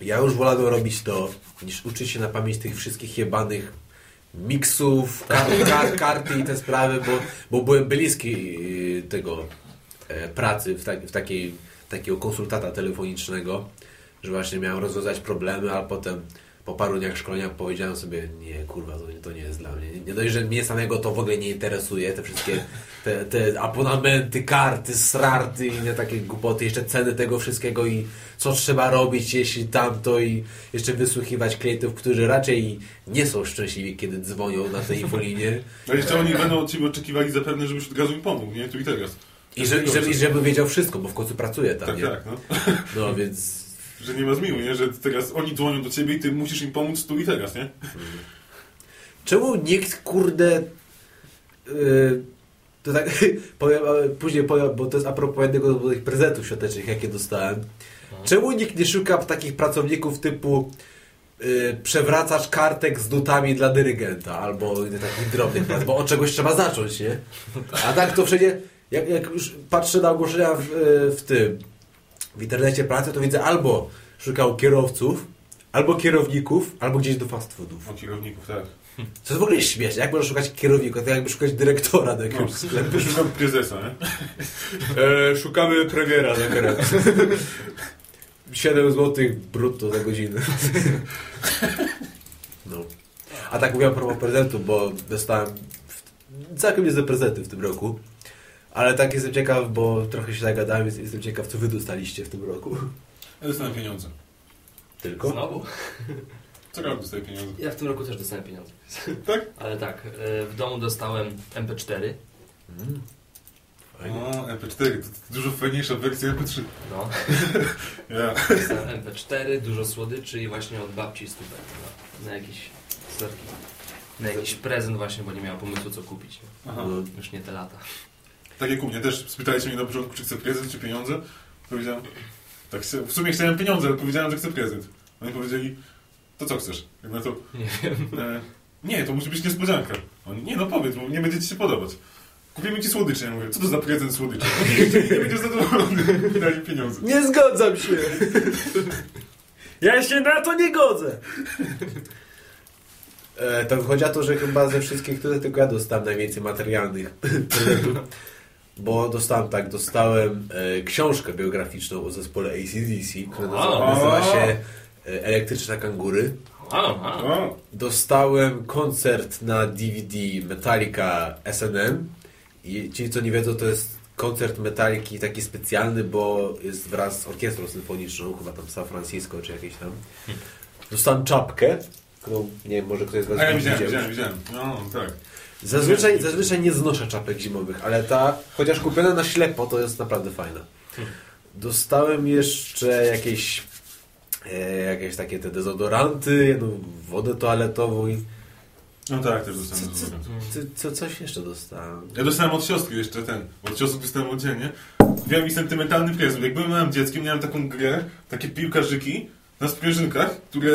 Ja już wolałbym robić to, niż uczyć się na pamięć tych wszystkich jebanych miksów, kar, kar, karty i te sprawy, bo, bo byłem bliski y, tego e, pracy w, tak, w takiej, takiego konsultanta telefonicznego, że właśnie miałem rozwiązać problemy, a potem po paru dniach szkolenia powiedziałem sobie, nie kurwa, to, to nie jest dla mnie. Nie, nie dość, że mnie samego to w ogóle nie interesuje, te wszystkie te, te abonamenty, karty, srarty i inne takie głupoty, jeszcze ceny tego wszystkiego i co trzeba robić, jeśli tamto i jeszcze wysłuchiwać klientów, którzy raczej nie są szczęśliwi, kiedy dzwonią na tej infolinie. A jeszcze oni będą od Ciebie oczekiwali zapewne, żebyś od razu im pomógł, nie? Tu i teraz. I, że, i, żeby, I żebym wiedział wszystko, bo w końcu pracuję tam, Tak, nie? tak, no. No więc... Że nie ma zmiłu, nie? Że teraz oni dzwonią do Ciebie i Ty musisz im pomóc tu i teraz, nie? Czemu nikt, kurde... Yy, to tak, powiem, później powiem, bo to jest a propos jednego z tych prezentów świątecznych, jakie dostałem. Czemu nikt nie szuka takich pracowników typu yy, przewracacz kartek z nutami dla dyrygenta albo innych takich drobnych prac, bo od czegoś trzeba zacząć, nie? A tak to wszędzie, jak, jak już patrzę na ogłoszenia w, w tym, w internecie pracy, to widzę albo szukał kierowców, albo kierowników, albo gdzieś do fast foodów. O kierowników, tak. Co jest w ogóle śmieszne. Jak można szukać kierownika? To jakby szukać dyrektora do No, jakiegoś sklepu. szukam prezesa, nie? E, szukamy premiera za karę. 7 zł brutto za godzinę. No. A tak mówiłem a propos prezentu, bo dostałem całkiem niezłe prezenty w tym roku. Ale tak jestem ciekaw, bo trochę się zagadałem, więc jestem ciekaw, co wy dostaliście w tym roku. Ja dostałem pieniądze. Tylko? Znowu? Co rok dostaję pieniądze. Ja w tym roku też dostałem pieniądze. Tak? Ale tak, e, w domu dostałem MP4. Mm. Fajnie. O, MP4, to dużo fajniejsza wersja MP3. No, Ja. dostałem MP4, dużo słodyczy i właśnie od babci stówek na, na jakieś sorki. Na jakiś prezent właśnie, bo nie miała pomysłu co kupić. Aha. No, Już nie te lata. Tak jak u mnie też spytaliście mnie na początku, czy chcę prezent, czy pieniądze. Powiedziałem, tak chcę, w sumie chciałem pieniądze, ale powiedziałem, że chcę prezent. Oni powiedzieli, to co chcesz? Jak na to, Nie wiem. e, nie, to musi być niespodzianka. Oni, nie no powiedz, bo nie będzie ci się podobać. Kupimy ci słodycze. Ja mówię, co to za prezent słodycze? nie będziesz zadowolony. Dali pieniądze. Nie zgadzam się! Ja się na to nie godzę! E, to wychodzi na to, że chyba ze wszystkich tutaj tylko ja dostałem najwięcej materialnych. Bo dostałem tak, dostałem e, książkę biograficzną o zespole ACDC, która nazywa, nazywa się e, Elektryczna Kangury. Dostałem koncert na DVD Metallica SNM. I ci, co nie wiedzą, to jest koncert Metaliki taki specjalny, bo jest wraz z orkiestrą symfoniczną, chyba tam San Francisco czy jakieś tam. Dostałem czapkę, którą nie wiem, może ktoś z Was a ja widział. widziałem, widziałem, widziałem. No, tak. Zazwyczaj, zazwyczaj nie znoszę czapek zimowych, ale ta, chociaż kupiona na ślepo, to jest naprawdę fajna. Dostałem jeszcze jakieś e, jakieś takie te dezodoranty, jedną wodę toaletową i No tak, też dostałem. Co- co- co, co, coś jeszcze dostałem. Ja dostałem od siostry jeszcze ten. Od siostry dostałem oddzielnie. Miałem mi sentymentalny prezent. Jak byłem małym dzieckiem, miałem taką grę, takie piłkarzyki na sprężynkach, które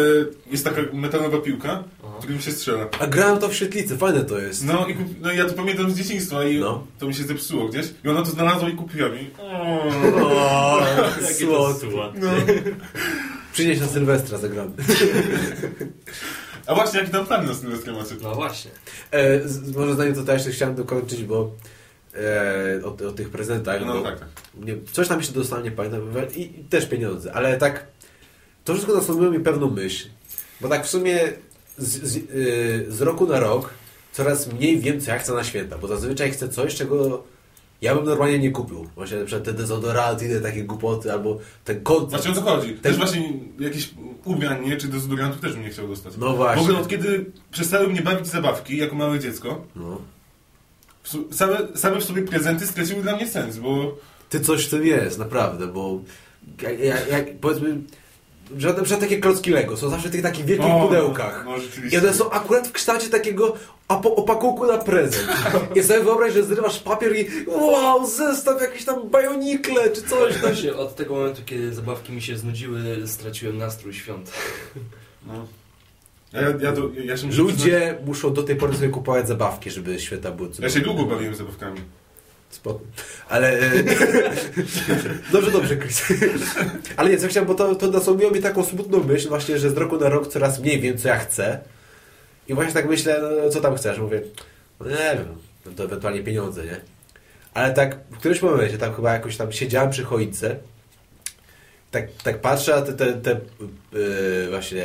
jest taka metalowa piłka, Aha. którym się strzela. A grałem to w świetlicy, fajne to jest. No i kup... no, ja to pamiętam z dzieciństwa i No. to mi się zepsuło gdzieś. I ona to znalazła i kupiła mi. O, Jakie to słodkie. słodkie. No. Przynieś na Sylwestra, zagramy. A właśnie, jaki tam plan na Sylwestra macie? No właśnie. E, z, może zanim to też chciałem dokończyć, bo e, o, o tych prezentach. No tak, tak. Nie, coś tam jeszcze dostałem, nie pamiętam. I, I też pieniądze, ale tak to wszystko nastąpiło mi pewną myśl. Bo tak w sumie z, z, y, z roku na rok coraz mniej wiem, co ja chcę na święta. Bo zazwyczaj chcę coś, czego ja bym normalnie nie kupił. Właśnie na przykład te dezodoranty, te takie głupoty, albo ten koncert. Właśnie o co chodzi? Ten- Też właśnie jakieś ubrań, nie? Czy dezodorantów też bym nie chciał dostać. No W właśnie. ogóle od kiedy przestały mnie bawić zabawki jako małe dziecko, No. w same, same w sobie prezenty straciły dla mnie sens, bo Ty coś w tym jest, naprawdę, bo jak, jak, jak powiedzmy, że przykład takie klocki Lego są zawsze w tych takich wielkich O, pudełkach. No. I one są akurat w kształcie takiego opakunku na prezent. I sobie wyobraź, że zrywasz papier i wow, zestaw jakieś tam bajonikle czy coś. tam się... Właśnie od tego momentu, kiedy zabawki mi się znudziły, straciłem nastrój świąt. No. Ja, ja, ja się muszę przyznać- Ludzie muszą do tej pory sobie kupować zabawki, żeby święta były Ja się długo bawiłem zabawkami. Spoko. Ale... e, dobrze, dobrze, Chris. Ale nie, co chciałem, bo to, to nasąbiło mi taką smutną myśl właśnie, że z roku na rok coraz mniej wiem, co ja chcę. I właśnie tak myślę, no, co tam chcesz? Mówię, no nie wiem, no to ewentualnie pieniądze, nie? Ale tak w którymś momencie, tam chyba jakoś tam siedziałem przy choince, tak, tak patrzę, a te, te, te yy, właśnie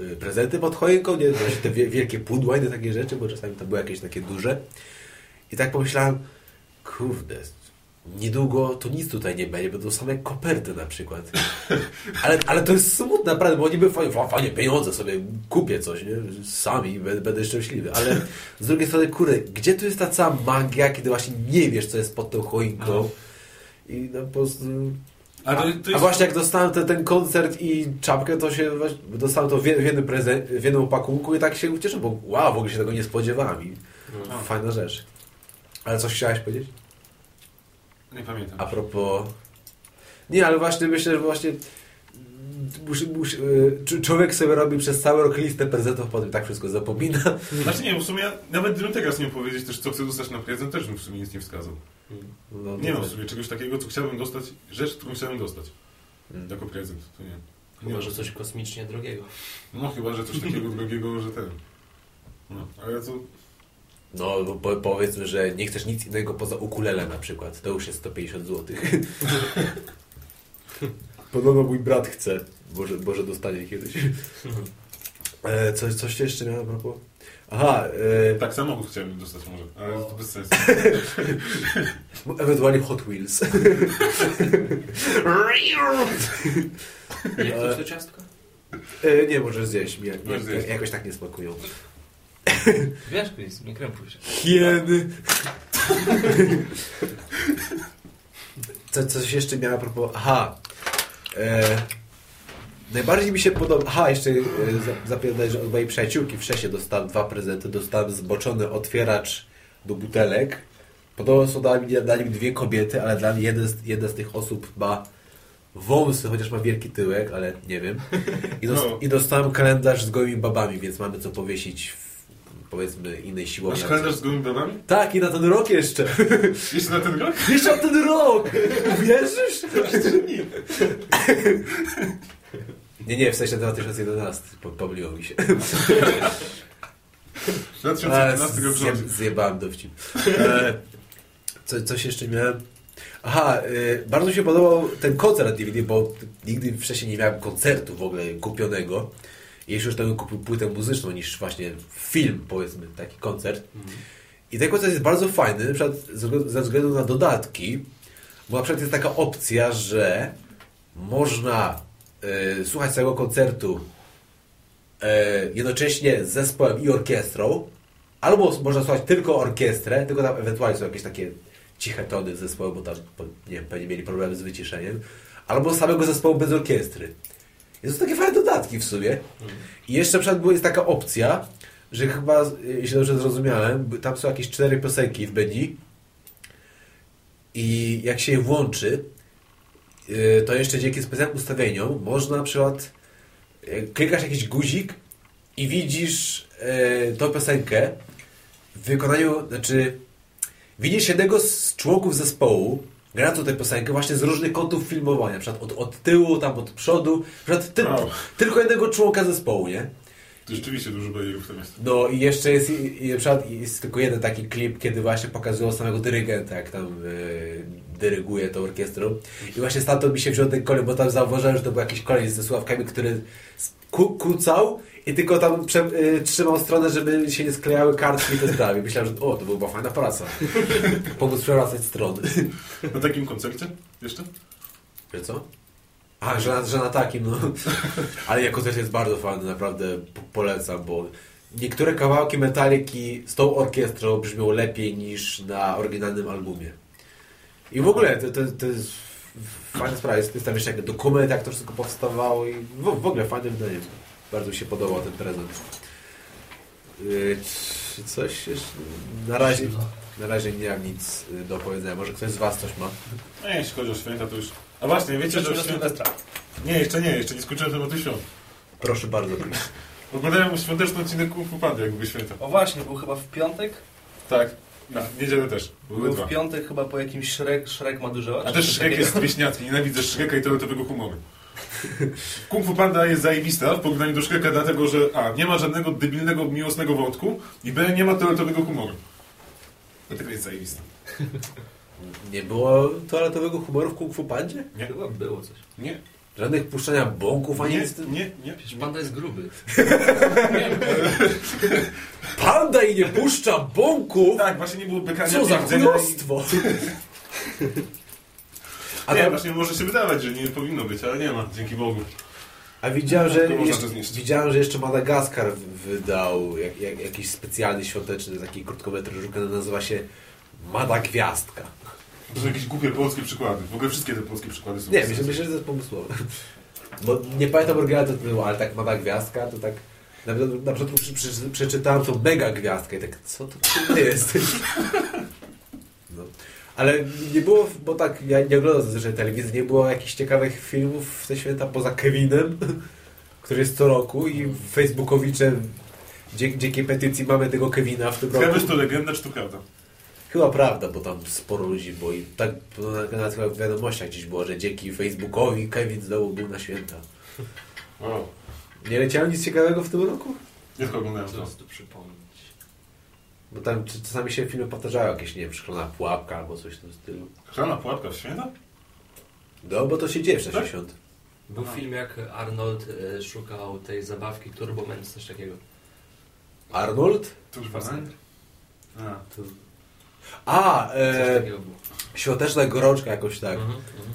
yy, prezenty pod choinką, nie? Właśnie te wie- wielkie pudła i te takie rzeczy, bo czasami to były jakieś takie duże. I tak pomyślałem, kurde, niedługo to nic tutaj nie będzie, będą same koperty na przykład. Ale, ale to jest smutne, naprawdę, bo niby fajnie, fa- fajnie pieniądze sobie kupię coś, nie? Sami będę, szczęśliwy, ale z drugiej strony, kurde, gdzie tu jest ta cała magia, kiedy właśnie nie wiesz, co jest pod tą choinką i no po prostu... A, to, to jest... A właśnie jak dostałem ten, ten koncert i czapkę, to się właśnie, dostałem to w, jednym prezent, w jednym pakunku i tak się ucieszę, bo wow, w ogóle się tego nie spodziewałem i No. fajna rzecz. Ale coś chciałeś powiedzieć? Nie pamiętam. A propos... Nie, ale właśnie myślę, że właśnie musi, musi, y, człowiek sobie robi przez cały rok listę prezentów, potem tak wszystko zapomina. Znaczy nie, w sumie ja nawet gdybym teraz nie powiedzieć też, co chcę dostać na prezent, też bym w sumie nic nie wskazał. No, Nie no, mam w sumie czegoś takiego, co chciałbym dostać, rzecz, którą chciałbym dostać Mm. jako prezent. To nie. nie Chyba, że coś kosmicznie drogiego. No chyba, że coś takiego drogiego, że ten. No, ale to... No, bo po, powiedzmy, że nie chcesz nic innego poza ukulele na przykład. To już jest 150 zł. Podobno mój brat chce. Może, może dostanie kiedyś. E, coś, coś jeszcze miałem a propos? Aha, e, Tak, samochód chciałbym dostać może, ale to bez sensu. ewentualnie Hot Wheels. Jak to to ciastko? e, nie, możesz zjeść. Mi, Możesz mi, zjeść. jakoś tak nie smakują. Wiesz, Chris, nie krępuj się. Hieny. Co, coś jeszcze miałem a propos... Aha. E, najbardziej mi się podoba... Aha, jeszcze e, że od mojej przyjaciółki wcześniej dostałem dwa prezenty. Dostałem zboczony otwieracz do butelek. Podobno są dali mi, dali mi dwie kobiety, ale dla mnie jeden z, jedna z tych osób ma wąsy, chociaż ma wielki tyłek, ale nie wiem. I, dos, No. i dostałem kalendarz z gołymi babami, więc mamy co powiesić w powiedzmy innej siłowni. Masz kalendarz z gołymi babami? Tak, i na ten rok jeszcze. Jeszcze na ten rok? Jeszcze na ten rok! Wierzysz? Nie, nie, w sensie 2011. Po- Pomyliło mi się. 2011 rok Zje- rządzi. Zjebałem dowcip. E, co, coś jeszcze miałem? Aha, y, bardzo mi się podobał ten koncert DVD, bo nigdy wcześniej nie miałem koncertu w ogóle kupionego. Jeśli już bym kupił płytę muzyczną niż właśnie film, powiedzmy, taki koncert. I ten koncert jest bardzo fajny, na przykład ze- względu na dodatki, bo na przykład jest taka opcja, że można y, słuchać całego koncertu e, jednocześnie z zespołem i orkiestrą, albo można słuchać tylko orkiestrę, tylko tam ewentualnie są jakieś takie ciche tony zespołu, bo tam nie wiem, pewnie mieli problemy z wyciszeniem, albo samego zespołu bez orkiestry. I to takie fajne dodatki w sumie. I jeszcze była- jest taka opcja, że chyba, y, jeśli dobrze zrozumiałem, tam są jakieś cztery piosenki w Beni i jak się je włączy, y, to jeszcze dzięki specjalnym ustawieniom można na przykład y, klikasz jakiś guzik i widzisz y, tą piosenkę w wykonaniu, znaczy widzisz jednego z członków zespołu grającą tę piosenkę właśnie z różnych kątów filmowania, na przykład od, od tyłu, tam od przodu, na przykład ty, Wow. tylko jednego członka zespołu, nie? To rzeczywiście dużo bajerów tam jest. No i jeszcze jest, i, i jest tylko jeden taki klip, kiedy właśnie pokazują samego dyrygenta, jak tam y, dyryguje tą orkiestrą. I właśnie stamtąd mi się wziął ten kolej, bo tam zauważyłem, że to był jakiś kolej ze słuchawkami, który ku, kucał i tylko tam y, trzymał stronę, żeby się nie sklejały kartki i te sprawy. Myślałem, że o, to była fajna praca. Pomóc przewracać strony. Na takim koncercie jeszcze? Wiesz co? A, że na, że na takim, no. Ale jako koncert jest bardzo fajny, naprawdę po- polecam, bo niektóre kawałki Metaliki z tą orkiestrą brzmią lepiej niż na oryginalnym albumie. I w ogóle to, to, to jest fajna sprawa. Jest, jest tam jeszcze dokument, jak to wszystko powstawało i w, w ogóle fajnym zdaniem. Bardzo mi się podobał ten prezent. Yy, czy coś jeszcze? Na razie, na razie nie mam nic y, do powiedzenia. Może ktoś z Was coś ma? No jeśli chodzi o święta, to już... A właśnie, wiecie, że do święta... Sylwestra. Nie, jeszcze nie, jeszcze nie skończyłem tematu świąt. Proszę bardzo, Chris. Oglądałem świąteczny odcinek Kung Fu Pandy, jak były święta. O właśnie, był chyba w piątek? Tak. Na niedzielę też. Były Był dwa. w piątek chyba po jakimś Shrek, Shrek ma duże oczy. A też Shrek jest wieśniacki. Nienawidzę Shreka i toaletowego humoru. Kung Fu Panda jest zajebista w porównaniu do Shreka, dlatego że A. Nie ma żadnego debilnego, miłosnego wątku i B. Nie ma toaletowego humoru. Dlatego jest zajebista. Nie było toaletowego humoru w Kung Fu Pandzie? Nie. Chyba było coś. Nie. Żadnych puszczania bąków ani Nie, nic. nie, nie. Przecież panda jest gruby. Panda i nie puszcza bąków? Tak, właśnie nie było bekania. Co za chujostwo! A, Nie, tam, właśnie może się wydawać, że nie powinno być, ale nie ma, dzięki Bogu. a widziałem, że To jeszcze, to widziałem, że jeszcze Madagaskar wydał jak, jak, jakiś specjalny świąteczny taki krótkometrażówka, który nazywa się Mada Gwiazdka. To są jakieś głupie polskie przykłady. W ogóle wszystkie te polskie przykłady są Nie, myślę, myślę, że to jest pomysłowe. Bo nie pamiętam oryginalnie to było, ale tak Mada Gwiazdka, to tak... Na, na początku przeczytałem to Mega Gwiazdka i tak, co to jest? Ale nie było, bo tak, ja nie oglądam zazwyczaj telewizji, nie było jakichś ciekawych filmów w te święta poza Kevinem, który jest co roku i Facebookowicze dzięki, dzięki petycji mamy tego Kevina w tym roku. Chyba to legenda, czy to prawda? Chyba prawda, bo tam sporo ludzi było i tak na, na, na w wiadomościach gdzieś było, że dzięki Facebookowi Kevin znowu był na święta. Wow. Nie leciało nic ciekawego w tym roku? Nie tylko oglądałem Co to. Tu? Bo tam czasami się filmy powtarzają, jakieś, nie wiem, szklana pułapka albo coś w tym stylu. Szalona pułapka w święta? No, bo to się dzieje w czasie Tak? świąt. Był film jak Arnold e, szukał tej zabawki Turbo Man, coś takiego. Arnold? Pamiętam. A. To... A, Coś e, takiego było. świąteczna gorączka jakoś tak. Mhm, mhm.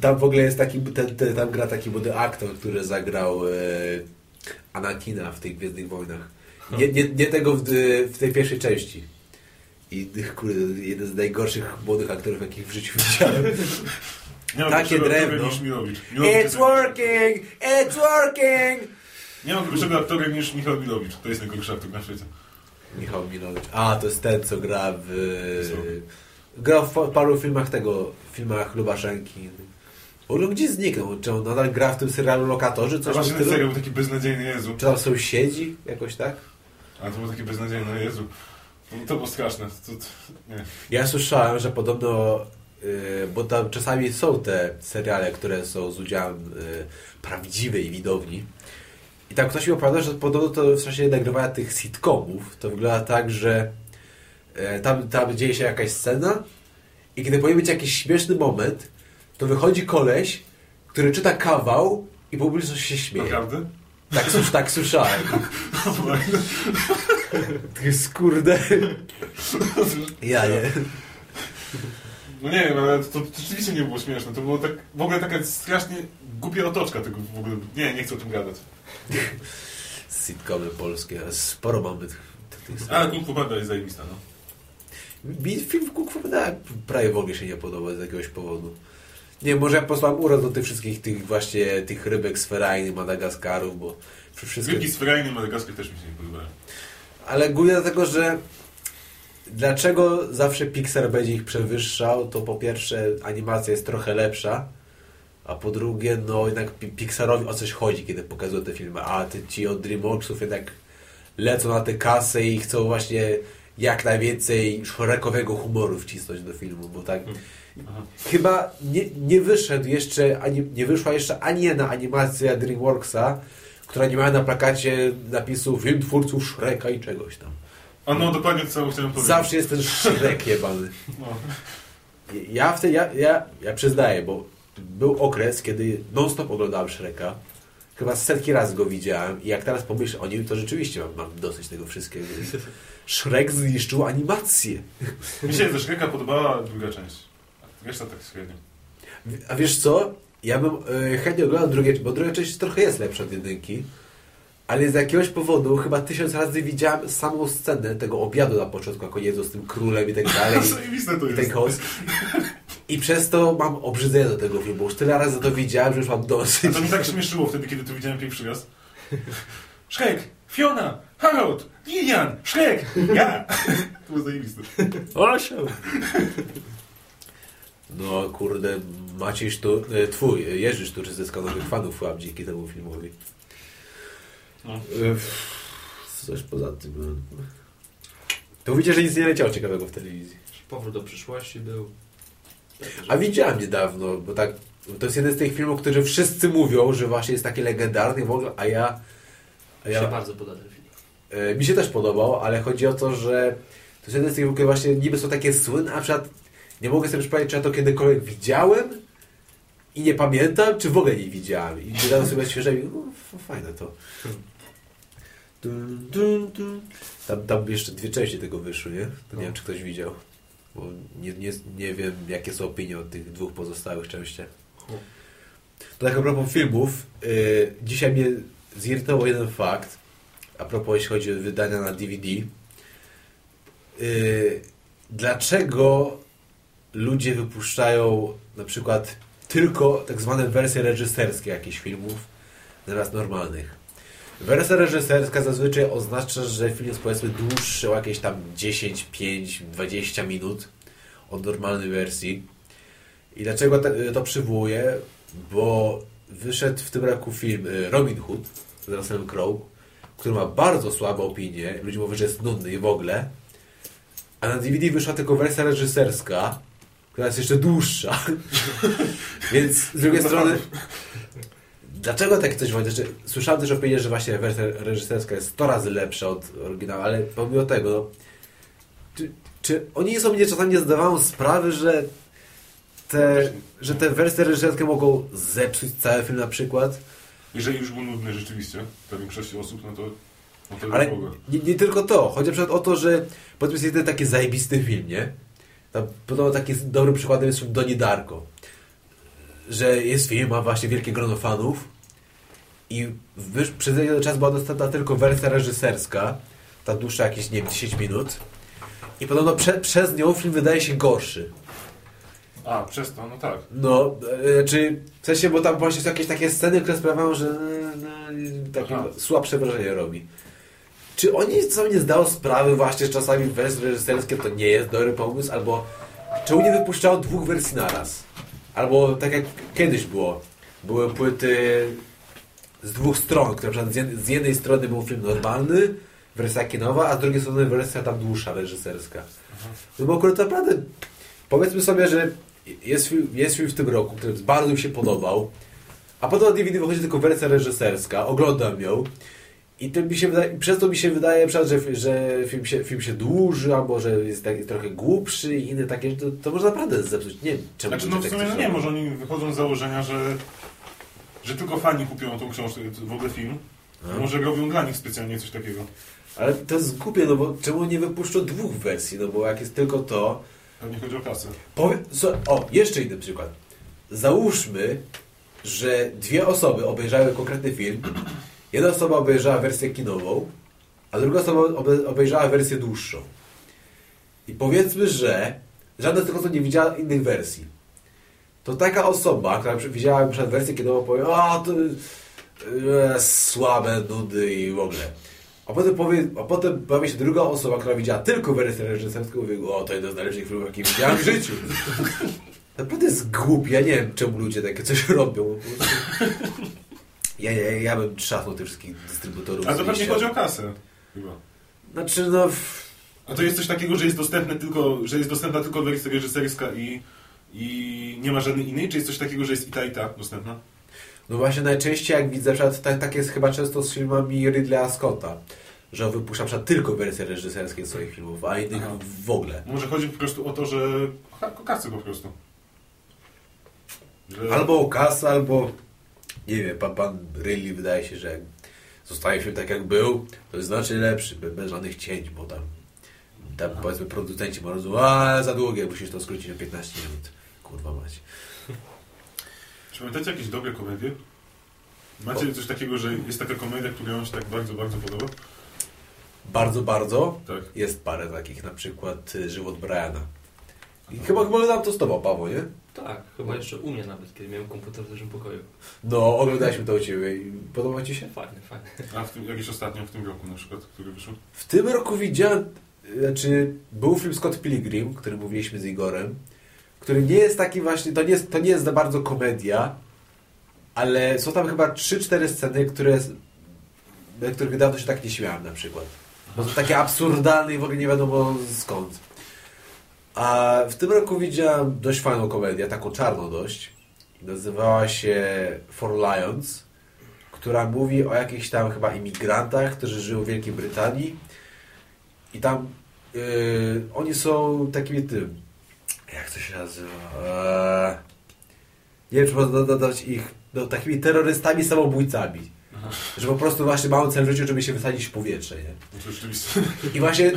Tam w ogóle jest taki, ten, ten, tam gra taki młody aktor, który zagrał e, Anakina w tych Gwiezdnych Wojnach. Nie, nie, nie tego w, w tej pierwszej części. I kurde, jeden z najgorszych młodych aktorów, jakich w życiu widziałem. Nie Takie drewno. niż Milowicz. Milowicz It's working! It's working! Nie ma lepszego aktora niż Michał Milowicz. To jest najgorszy aktor na świecie. Michał Milowicz. A, to jest ten, co gra w... Grał w pa- paru filmach tego, filmach Lubaszenki. W ogóle gdzie zniknął? Czy on nadal gra w tym serialu Lokatorzy? To Coś w właśnie serial był taki beznadziejny, Jezu. Czy tam sąsiedzi? Jakoś tak? A to był taki beznadziejny, Jezu. To, to było straszne. To, to, nie. Ja słyszałem, że podobno, yy, bo tam czasami są te seriale, które są z udziałem yy, prawdziwej widowni. I tam ktoś mi opowiadał, że podobno to w czasie nagrywania tych sitcomów to wygląda tak, że yy, tam, tam dzieje się jakaś scena i kiedy powinien być jakiś śmieszny moment, to wychodzi koleś, który czyta kawał i publiczność się śmieje. Naprawdę? Tak, słysz- tak słyszałem. To jest kurde. Ja nie. No nie wiem, ale to, to rzeczywiście nie było śmieszne. To było tak, w ogóle taka strasznie głupia otoczka tego w ogóle. Nie, nie chcę o tym gadać. Sitcomy polskie, sporo mamy tych, Ale Kung Fu Panda jest zajebista, no. Mi film Kung Fu Panda prawie w ogóle się nie podoba z jakiegoś powodu. Nie może ja posłałem uraz do tych wszystkich tych właśnie tych rybek z Ferajny, Madagaskaru, bo wszystkie... Wilki z Ferajny Madagaskar też mi się nie podobają. Ale głównie dlatego, że dlaczego zawsze Pixar będzie ich przewyższał, to po pierwsze animacja jest trochę lepsza, a po drugie, no jednak Pi- Pixarowi o coś chodzi, kiedy pokazują te filmy, a ty ci od DreamWorksów jednak lecą na te kasy i chcą właśnie jak najwięcej szrekowego humoru wcisnąć do filmu, bo tak Aha. chyba nie, nie wyszedł jeszcze, ani, nie wyszła jeszcze ani jedna animacja DreamWorksa, która nie miała na plakacie napisu film twórców Shreka i czegoś tam. A no, dokładnie samo chciałem powiedzieć. Zawsze jest ten Shrek jebany. No. Ja, w te, ja, ja, ja przyznaję, bo był okres, kiedy non-stop oglądałem Shreka. Chyba setki razy go widziałem i jak teraz pomyślę o nim, to rzeczywiście mam, mam dosyć tego wszystkiego. Shrek zniszczył animację. Mi się ze Shreka podobała druga część. A Reszta tak średnio. A wiesz co? Ja bym e, chętnie oglądał drugie, bo druga część trochę jest lepsza od jedynki, ale z jakiegoś powodu chyba tysiąc razy widziałem samą scenę tego obiadu na początku, jako jedzą z tym królem i tak dalej. Zajebiste to I ten jest. host. I przez to mam obrzydzenie do tego filmu. Już tyle razy to widziałem, że już mam A dosyć. to mi tak śmieszyło wtedy, kiedy to widziałem pierwszy raz. Shrek, Fiona, Harold, Lilian, Shrek, ja! To było zajebiste. Osiem! No kurde, Maciej Sztu... e, Twój, Jerzy Sztuczy zyskał nowych fanów łap dzięki temu filmowi. No. E, Coś poza tym. no. To widzicie, że nic nie leciało ciekawego w telewizji. Powrót do przyszłości był. A widziałem niedawno, bo tak, to jest jeden z tych filmów, które wszyscy mówią, że właśnie jest taki legendarny w ogóle, a ja... A Mi się ja bardzo podoba ten film. e, mi się też podobał, ale chodzi o to, że to jest jeden z tych filmów, które właśnie niby są takie słynne, a na przykład nie mogę sobie przypomnieć, czy ja to kiedykolwiek widziałem i nie pamiętam, czy w ogóle nie widziałem. I niedawno sobie świeżej, no fajne to. Dun, dun, dun. Tam, tam jeszcze dwie części tego wyszły, nie? To nie wiem, czy ktoś widział. Bo nie, nie, nie wiem, jakie są opinie o tych dwóch pozostałych częściach. To tak a propos filmów, yy, dzisiaj mnie zirytował jeden fakt, a propos jeśli chodzi o wydania na DVD. Yy, dlaczego ludzie wypuszczają na przykład tylko tak zwane wersje reżyserskie jakichś filmów zamiast normalnych? Wersja reżyserska zazwyczaj oznacza, że film jest powiedzmy dłuższy o jakieś tam 10, 5, 20 minut od normalnej wersji. I dlaczego to przywołuję? Bo wyszedł w tym roku film y, Robin Hood z Russellem Crowe, który ma bardzo słabe opinie. Ludzie mówią, że jest nudny i w ogóle. A na DVD wyszła tylko wersja reżyserska, która jest jeszcze dłuższa. Więc z drugiej strony Dlaczego takie coś właśnie? Znaczy, słyszałem też opinię, że właśnie wersja reżyserska jest 100 razy lepsza od oryginału, ale pomimo tego, no, czy, czy oni sobie czasami nie zdawają sprawy, że te, że te wersje reżyserskie mogą zepsuć cały film na przykład? Jeżeli już był nudny rzeczywiście dla większości osób, no to, no to Ale nie, nie tylko to. Chodzi na przykład o to, że powiedzmy jest jeden taki zajebisty film, nie? Tam, podobno taki dobrym przykładem jest film Doni Darko. Że jest film, ma właśnie wielkie grono fanów i wysz, przez jakiś czas była dostępna tylko wersja reżyserska, ta dłuższa jakieś, nie wiem, 10 minut. I podobno prze, przez nią film wydaje się gorszy. A, przez to, no tak. No, e, czy w sensie, bo tam właśnie są jakieś takie sceny, które sprawiają, że no, takie Aha. słabsze wrażenie robi. Czy oni sobie nie zdają sprawy właśnie, że czasami wersje reżyserskie to nie jest dobry pomysł, albo czemu nie wypuszczają dwóch wersji naraz? Albo tak jak kiedyś było, były płyty z dwóch stron, które na przykład z jed- z jednej strony był film normalny, wersja kinowa, a z drugiej strony wersja tam dłuższa, reżyserska. No bo akurat naprawdę, powiedzmy sobie, że jest film, jest film w tym roku, który bardzo mi się podobał, a potem na DVD wychodzi tylko wersja reżyserska, oglądam ją i to mi się wydaje, przez to mi się wydaje, że, że film, się, film się dłuży, albo że jest taki trochę głupszy i inne takie, to, to może naprawdę zepsuć. Nie wiem, czemu Znaczy, no w tak sumie, no nie, może oni wychodzą z założenia, że, że tylko fani kupią tą książkę, w ogóle film. No. Może robią dla nich specjalnie coś takiego. Ale to jest głupie, no bo czemu nie wypuszczą dwóch wersji, no bo jak jest tylko to, Pewnie chodzi o kasę. Powie, so, o, jeszcze inny przykład. Załóżmy, że dwie osoby obejrzały konkretny film. Jedna osoba obejrzała wersję kinową, a druga osoba obe, obejrzała wersję dłuższą. I powiedzmy, że żadna z tych osób nie widziała innych wersji. To taka osoba, która widziała na przykład wersję kinową, powie, a to e, słabe, nudy i w ogóle. A potem, powie, a potem pojawi się druga osoba, która widziała tylko wersję reżyserską i mówi, o to jeden z najlepszych filmów, jakie widziałem w życiu. Naprawdę jest głupie, ja nie wiem czemu ludzie takie coś robią. Ja, ja, ja bym trzasnął tych wszystkich dystrybutorów. Ale to pewnie chodzi o kasę. Chyba. Znaczy no... A to jest coś takiego, że jest dostępne tylko, że jest dostępna tylko wersja reżyserska i, i nie ma żadnej innej? Czy jest coś takiego, że jest i ta i ta dostępna? No właśnie najczęściej jak widzę, przykład, tak, tak jest chyba często z filmami Ridleya Scotta, że on wypuszcza przykład tylko wersje reżyserskie swoich filmów, a innych Aha. w ogóle. Może chodzi po prostu o to, że o kasę po prostu. Że... Albo o kasę, albo nie wiem, pan, pan Ridley wydaje się, że jak zostaje film tak jak był, to jest znacznie lepszy, be- bez żadnych cięć, bo tam, tam powiedzmy producenci mówią, a za długie, musisz to skrócić na 15 minut. Kurwa mać. Czy pamiętacie jakieś dobre komedie? Macie coś takiego, że jest taka komedia, która wam się tak bardzo, bardzo podoba? Bardzo, bardzo Tak. jest parę takich, na przykład y, Żywot Briana. I chyba, chyba nam to z tobą, Paweł, nie? Tak, chyba jeszcze u mnie nawet, kiedy miałem komputer w dużym pokoju. No, oglądaliśmy to u Ciebie i podoba Ci się? Fajny, fajny. A w tym, jakieś ostatnio w tym roku na przykład, który wyszł? W tym roku widziałem, znaczy był film Scott Pilgrim, który mówiliśmy z Igorem, który nie jest taki właśnie, to nie jest, to nie jest za bardzo komedia, ale są tam chyba 3-4 sceny, które na których dawno się tak nie śmiałem na przykład. Bo to takie absurdalne i w ogóle nie wiadomo skąd. A w tym roku widziałem dość fajną komedię, taką czarną dość. Nazywała się For Lions, która mówi o jakichś tam chyba imigrantach, którzy żyją w Wielkiej Brytanii. I tam yy, oni są takimi tym. Jak to się nazywa? Eee, nie wiem, czy można dodać ich no, takimi terrorystami, samobójcami. Aha. Że po prostu właśnie mają cel w życiu, żeby się wysadzić w powietrze, nie? No rzeczywiście. I właśnie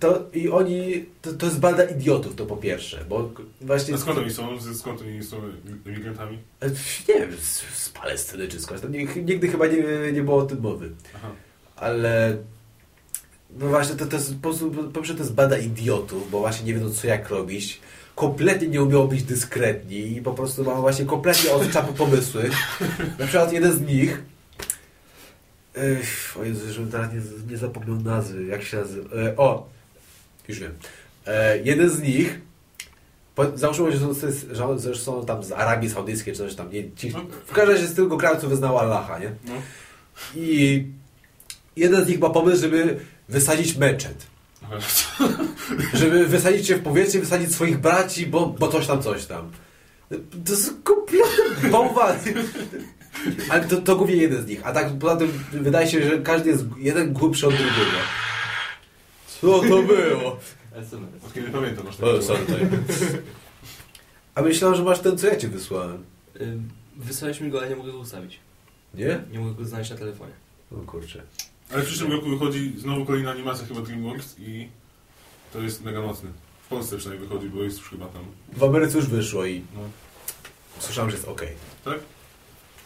to, i oni, to, to jest banda idiotów, to po pierwsze, bo właśnie... A skąd oni są? Skąd oni są emigrantami? E, Nie wiem, z, z Palestyny czy skądś tam, nigdy, chyba nie, nie było o tym mowy. Aha. Ale no właśnie, to, to jest po prostu, po pierwsze to jest banda idiotów, bo właśnie nie wiedzą co jak robić. Kompletnie nie umią być dyskretni i po prostu mają właśnie kompletnie odczapu pomysły. Na przykład jeden z nich Ech, o Jezu, żebym teraz nie, nie zapomniał nazwy, jak się nazywa. E, o, już wiem. E, jeden z nich, po, załóżmy, że są, że, są tam z Arabii Saudyjskiej, czy coś tam, nie, ci, w każdym razie z tego kraju, co wyznał Allaha, nie? No. I jeden z nich ma pomysł, żeby wysadzić meczet. Żeby wysadzić się w powietrze, wysadzić swoich braci, bo, bo coś tam, coś tam. To jest kompletny bałwan. Ale to, to głównie jeden z nich. A tak poza tym wydaje się, że każdy jest jeden głupszy od drugiego. Co to było? SMS. Od kiedy pamiętam, masz O, sorry, ja. A myślałem, że masz ten, co ja ci wysłałem. Wysłałeś mi go, ale nie mogę go ustawić. Nie? Nie mogę go znaleźć na telefonie. O kurczę. Ale w przyszłym roku wychodzi znowu kolejna animacja chyba DreamWorks i to jest mega mocny. W Polsce przynajmniej wychodzi, bo jest już chyba tam. W Ameryce już wyszło i No. słyszałem, że jest ok. Tak?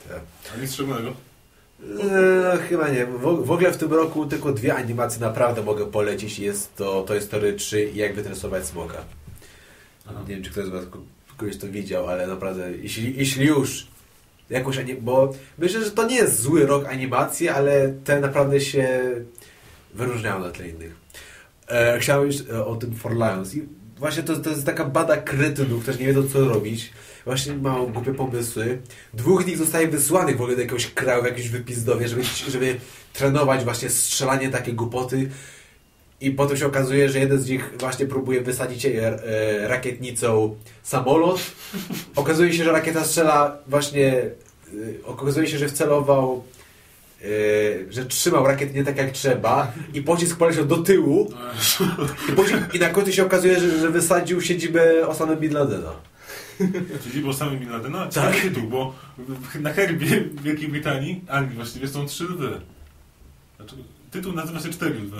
Tak. A nic szczególnego? Eee, chyba nie. W, w ogóle w tym roku tylko dwie animacje naprawdę mogę polecić. Jest to Toy Story 3 i Jak wytresować smoka. Aha. Nie wiem, czy ktoś z Was ko- kogoś to widział, ale naprawdę, jeśli, jeśli już jakąś anim... bo myślę, że to nie jest zły rok animacji, ale te naprawdę się wyróżniają na tle innych. E, chciałem już e, o tym For Lions. Właśnie to, to jest taka bada kretynów, którzy nie wiedzą, co robić. Właśnie mają głupie pomysły. Dwóch z nich zostaje wysłanych w ogóle do jakiegoś kraju, w jakieś wypizdowie, żeby, żeby trenować właśnie strzelanie takie głupoty. I potem się okazuje, że jeden z nich właśnie próbuje wysadzić e, e, rakietnicą samolot. Okazuje się, że rakieta strzela właśnie... E, okazuje się, że wcelował... E, że trzymał rakiet nie tak jak trzeba i pocisk poleciał do tyłu i, później, i na końcu się okazuje, że, że wysadził siedzibę Osama Bin Ladena. Był samym Bin Ladena? Tak. Tytuł, bo na herbie Wielkiej Brytanii, Anglii właściwie są trzy lwy. Znaczy, tytuł nazywa się Cztery lwy.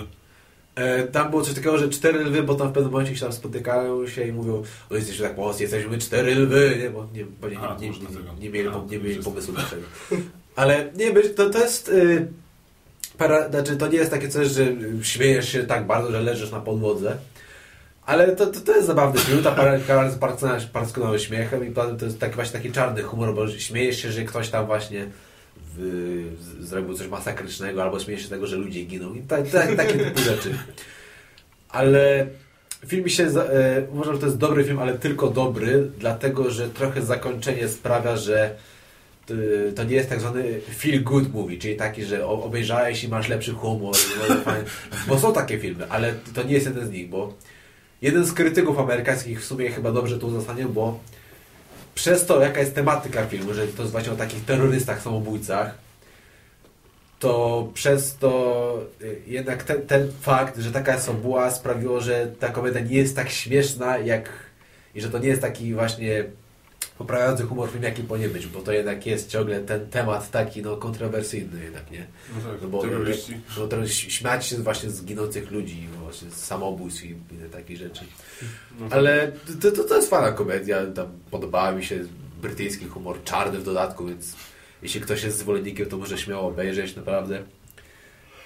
E, tam było coś takiego, że cztery lwy, bo tam w pewnym momencie się tam spotykają się i mówią, o jesteśmy tak mocni, jesteśmy cztery lwy, nie, bo nie, bo nie, nie, nie, dlatego. nie, nie mieli, A, nie mieli pomysłu dlaczego. Ale nie, to, to jest... Y, para, znaczy, to nie jest takie coś, że śmiejesz się tak bardzo, że leżysz na podłodze. Ale to, to, to jest zabawny film, ta parsknęła śmiechem i potem to jest taki właśnie taki czarny humor, bo śmiejesz się, że ktoś tam właśnie w, zrobił coś masakrycznego, albo śmiejesz się tego, że ludzie giną i ta, ta, takie typu rzeczy. Ale film mi się, e, uważam, że to jest dobry film, ale tylko dobry, dlatego, że trochę zakończenie sprawia, że to nie jest tak zwany feel good movie, czyli taki, że obejrzałeś i masz lepszy humor, bo są takie filmy, ale to nie jest jeden z nich, bo jeden z krytyków amerykańskich w sumie chyba dobrze to uzasadnił, bo przez to, jaka jest tematyka filmu, że to jest właśnie o takich terrorystach, samobójcach, to przez to y, jednak ten, ten fakt, że taka fabuła sprawiło, że ta komedia nie jest tak śmieszna, jak i że to nie jest taki właśnie poprawiający humor film, jaki powinien być, bo to jednak jest ciągle ten temat taki no kontrowersyjny jednak, nie? No tak, No bo terroryści. no, śmiać się właśnie z ginących ludzi, właśnie z samobójstw i inne takie rzeczy. No tak. Ale to, to, to jest fajna komedia, tam podobała mi się brytyjski humor, czarny w dodatku, więc jeśli ktoś jest zwolennikiem, to może śmiało obejrzeć, naprawdę.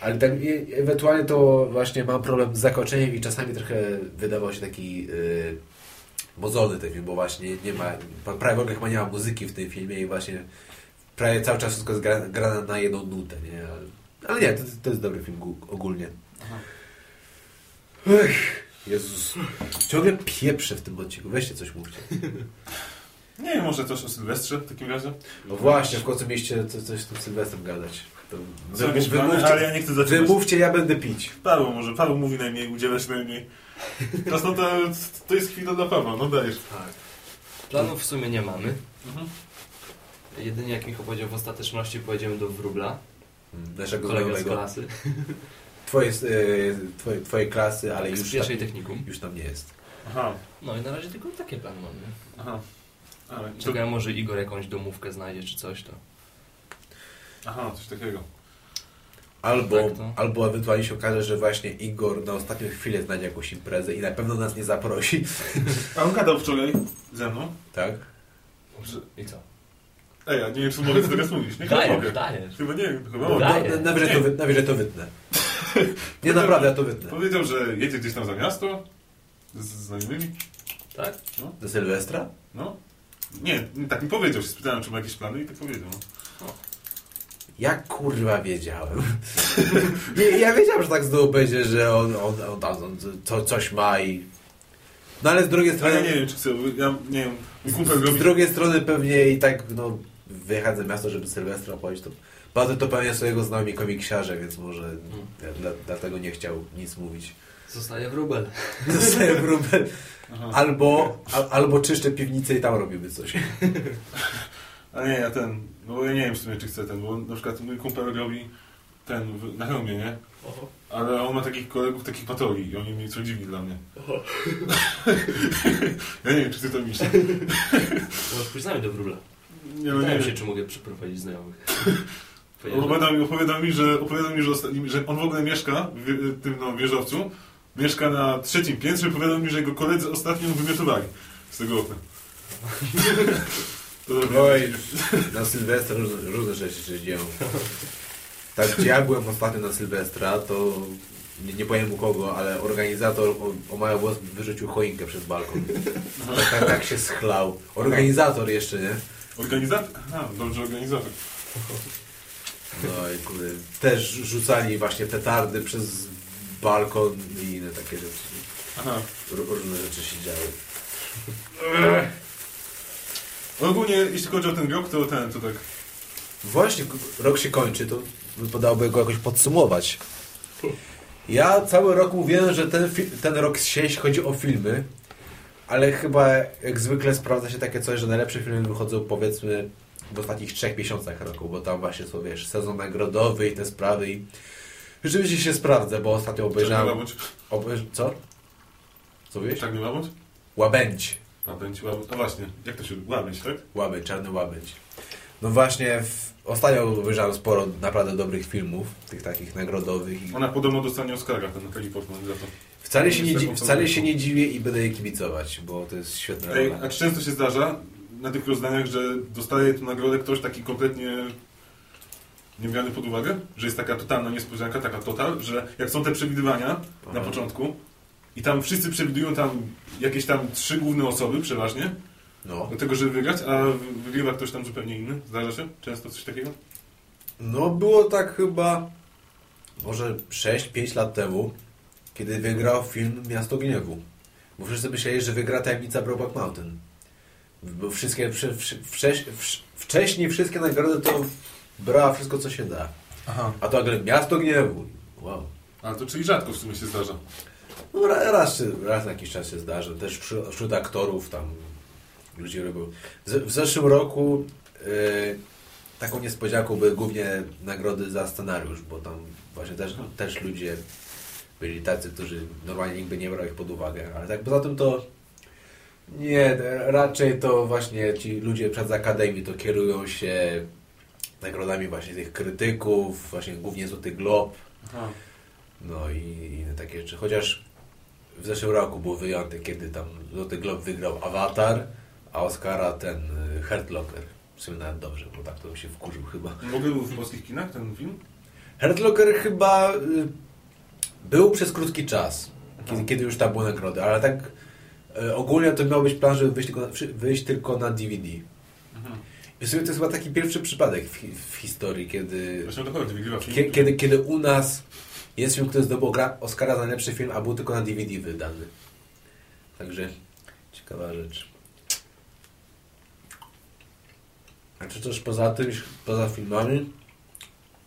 Ale tak ewentualnie to właśnie mam problem z zakończeniem i czasami trochę wydawał się taki yy, mozolny ten film, bo właśnie nie ma, prawie w ogóle chyba nie ma muzyki w tym filmie i właśnie prawie cały czas wszystko jest gra- grane na jedną nutę, nie? Ale, ale nie, to, to jest dobry film ogólnie. Aha. Ech, Jezus. Ciągle pieprzę w tym odcinku. Weźcie coś mówcie. Nie wiem, może coś o Sylwestrze w takim razie? No właśnie, w końcu mieliście co- coś z tym Sylwestrem gadać. To wy, ale ja nie chcę zaczynać. wymówcie, ja będę pić. Paweł może, Paweł mówi najmniej, udziela się najmniej. Teraz no to, to jest chwila dla Pawła, no dajesz. Tak. Planów w sumie nie mamy. Mhm. Jedynie jak Michał powiedział w ostateczności pojedziemy do Wróbla, Naszego kolega z klasy, Twoje, e, twoje, twoje klasy, ale z już pierwszej tam, technikum. już tam nie jest. Aha, No i na razie tylko takie plany mamy. aha. Ale, to, Czekaj, może Igor jakąś domówkę znajdzie czy coś to. aha, coś takiego. Albo, Tak, to. albo ewentualnie się okaże, że właśnie Igor na ostatnią chwilę znajdzie jakąś imprezę i na pewno nas nie zaprosi. A on gadał wczoraj ze mną. Tak? I co? Ej, ja nie wiem, czy mogę teraz mówić. Nie, chyba Dajesz, mogę. dajesz. Chyba nie wiem, chyba No mogę. daj. No, najwyżej, to, wytnę. Nie, naprawdę, ja to wytnę. Powiedział, że jedzie gdzieś tam za miasto z z znajomymi. Tak? Do Sylwestra? No. Nie, tak mi powiedział. Się spytałem, czy ma jakieś plany i tak powiedział. Ja kurwa wiedziałem. Ja wiedziałem, że tak znowu będzie, że on, on, on, tam on co, coś ma i... No ale z drugiej Ale strony... ja nie wiem, czy chcę. Ja nie wiem. Z robi... drugiej strony pewnie i tak, no, wyjechać miasto, żeby Sylwestra opłacić, to bardzo to pewnie są jego znajomi komiksiarze, więc może ja dla, dlatego nie chciał nic mówić. Zostaje Wróbel. Zostaje wróbel. Aha. Albo, al, albo czyszczę piwnicę i tam robimy coś. A nie, ja ten. No bo ja nie wiem w sumie, czy chcę ten, bo na przykład mój kumpel robi ten w, na hełmie, nie? Oho. Ale on ma takich kolegów, takich patologii i oni mi są dziwni dla mnie. ja nie wiem, czy chcę tam iść. Możesz pójść z nami do Wróbla. Nie, no nie Pytałem się, wiem. czy mogę przyprowadzić znajomych. Opowiadał mi, opowiadał mi, że, opowiadał mi że, osta- że on w ogóle mieszka w wie- tym no, wieżowcu. Mieszka na trzecim piętrze i opowiadał mi, że jego koledzy ostatnio wymiotowali z tego okna. Oj, na Sylwestra różne, różne rzeczy się dzieją. Tak, gdzie ja byłem ostatnio na Sylwestra, to nie, nie powiem u kogo, ale organizator o, o mały głos wyrzucił choinkę przez balkon. Tak, tak, tak się schlał. Organizator jeszcze, nie? Organizator? Aha, dobrze organizator. No i kurde, też rzucali właśnie petardy przez balkon i inne takie rzeczy. Aha. Ró- Różne rzeczy się działy. Ogólnie, jeśli chodzi o ten rok, to ten, to tak. Właśnie, rok się kończy, to wypadałoby go jakoś podsumować. Ja cały rok mówiłem, że ten, ten rok się, jeśli chodzi o filmy, ale chyba jak zwykle sprawdza się takie coś, że najlepsze filmy wychodzą powiedzmy w ostatnich trzech miesiącach roku, bo tam właśnie są, wiesz, sezon nagrodowy i te sprawy i rzeczywiście się sprawdza, bo ostatnio Czarny obejrzałem... łabędź. Obejrz... Co? Co wiesz? Czarny łabędź? Łabędź. Łabędź, łabędź. A właśnie, jak to się... Łabędź, tak? Łabędź, czarny łabędź. No właśnie, w... ostatnio obejrzałem sporo naprawdę dobrych filmów, tych takich nagrodowych. I Ona podobno dostanie Oscara, ten Natalie Portman za to. wcale, się nie, Jest dzi- taką wcale się nie dziwię i będę jej kibicować, bo to jest świetna Ej, rola. a często się zdarza na tych rozdaniach, że dostaje tę nagrodę ktoś taki kompletnie nie brany pod uwagę? Że jest taka totalna niespodzianka, taka total, że jak są te przewidywania na Aha. początku i tam wszyscy przewidują tam jakieś tam trzy główne osoby przeważnie No. do tego, żeby wygrać, a wy- wygrywa ktoś tam zupełnie inny. Zdarza się? Często coś takiego? no było tak chyba może 6-5 lat temu, kiedy wygrał film Miasto Gniewu. Bo wszyscy myśleli, że wygra tajemnica Brokeback Mountain. Bo wszystkie, wsze, wsze, wcześniej wszystkie nagrody to brała wszystko, co się da. Aha. A to nagle Miasto Gniewu. Wow. Ale to czyli rzadko w sumie się zdarza. No ra- raz, raz na jakiś czas się zdarza. Też wśród, wśród aktorów tam ludzie robią. W, w zeszłym roku y, taką niespodzianką były głównie nagrody za scenariusz, bo tam właśnie też, też ludzie byli tacy, którzy normalnie nikt by nie brał ich pod uwagę. Ale tak poza tym to nie, raczej to właśnie ci ludzie przed akademii to kierują się nagrodami właśnie tych krytyków, właśnie głównie Złoty Glob, Aha. no i inne takie rzeczy. Chociaż w zeszłym roku był wyjątek, kiedy tam Złoty Glob wygrał Avatar, a Oscara ten y, Hurt Locker. W sumie nawet dobrze, bo tak to bym się wkurzył chyba. W ogóle był w polskich kinach ten film? Hurt Locker chyba y, był przez krótki czas, kiedy, kiedy już tam były nagrody, ale tak y, ogólnie to miał być plan, żeby wyjść tylko, wyjść tylko na DVD. Aha. I w sumie to jest chyba taki pierwszy przypadek w, w historii, kiedy Właśnie o to chodzi, wygrywa film. Kie- Kiedy, kiedy u nas jest film, który zdobył Oscara za najlepszy film, a był tylko na DVD wydany. Także ciekawa rzecz. A czy też poza tym, poza filmami,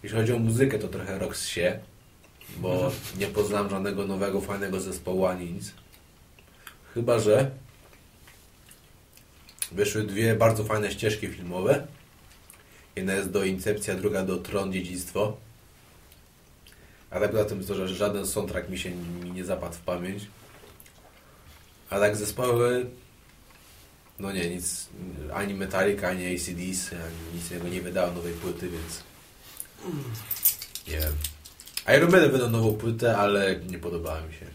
jeśli chodzi o muzykę, to trochę rok się, bo nie poznałem żadnego nowego, fajnego zespołu ani nic. Chyba, że wyszły dwie bardzo fajne ścieżki filmowe. Jedna jest do Incepcja, druga do Tron Dziedzictwo. A tak poza tym to, że żaden soundtrack mi się mi nie zapadł w pamięć. A tak zespoły no nie, nic, ani Metallica, ani ACDC, ani nic innego nie wydało nowej płyty, więc nie wiem. Iron Maiden wydał nową płytę, ale nie podobała mi się.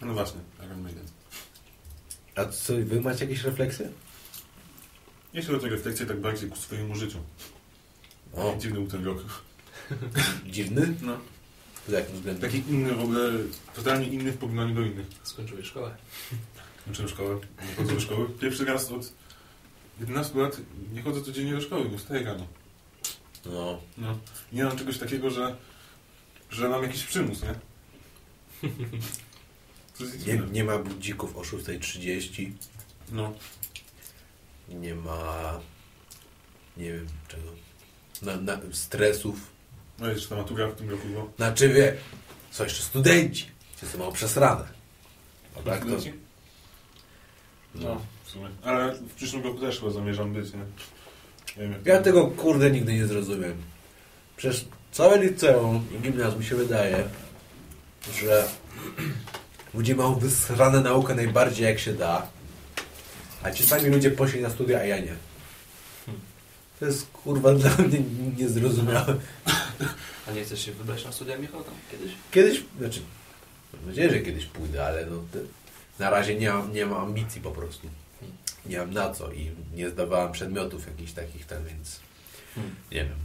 No właśnie, Iron Maiden. A co, wy macie jakieś refleksje? Jeśli chodzi o refleksję, tak bardziej ku swojemu życiu. O, Dziwny był ten rok. dziwny? No. Z jakim względem? Taki inny w ogóle, totalnie inny w porównaniu do innych. Skończyłeś szkołę. Kończyłem szkołę, nie chodzę do szkoły. Pierwszy raz od 11 lat nie chodzę codziennie do szkoły, nie wstaję rano. No, No. Nie mam czegoś takiego, że, że mam jakiś przymus, nie? Nie, nie ma budzików o 6.30, No. nie ma, nie wiem czego, na, na, stresów. No jest ta matura w tym roku, bo... Znaczy wie, są jeszcze studenci, wszyscy mają przesrane. A tak to, Studenci? No, w sumie. Ale w przyszłym roku też chyba zamierzam być, nie? nie wiem, Ja tego kurde nigdy nie zrozumiem. Przecież całe liceum i gimnazjum mi się wydaje, że ludzie mają wysrane naukę najbardziej jak się da, a ci sami ludzie poszli na studia, a ja nie. To jest kurwa dla mnie niezrozumiałe. A nie chcesz się wybrać na studia, Michał, tam kiedyś? Kiedyś, znaczy, mam nadzieję, że kiedyś pójdę, ale no, na razie nie mam, nie mam ambicji po prostu. Nie mam na co i nie zdawałem przedmiotów jakichś takich tam, więc Hmm. nie wiem.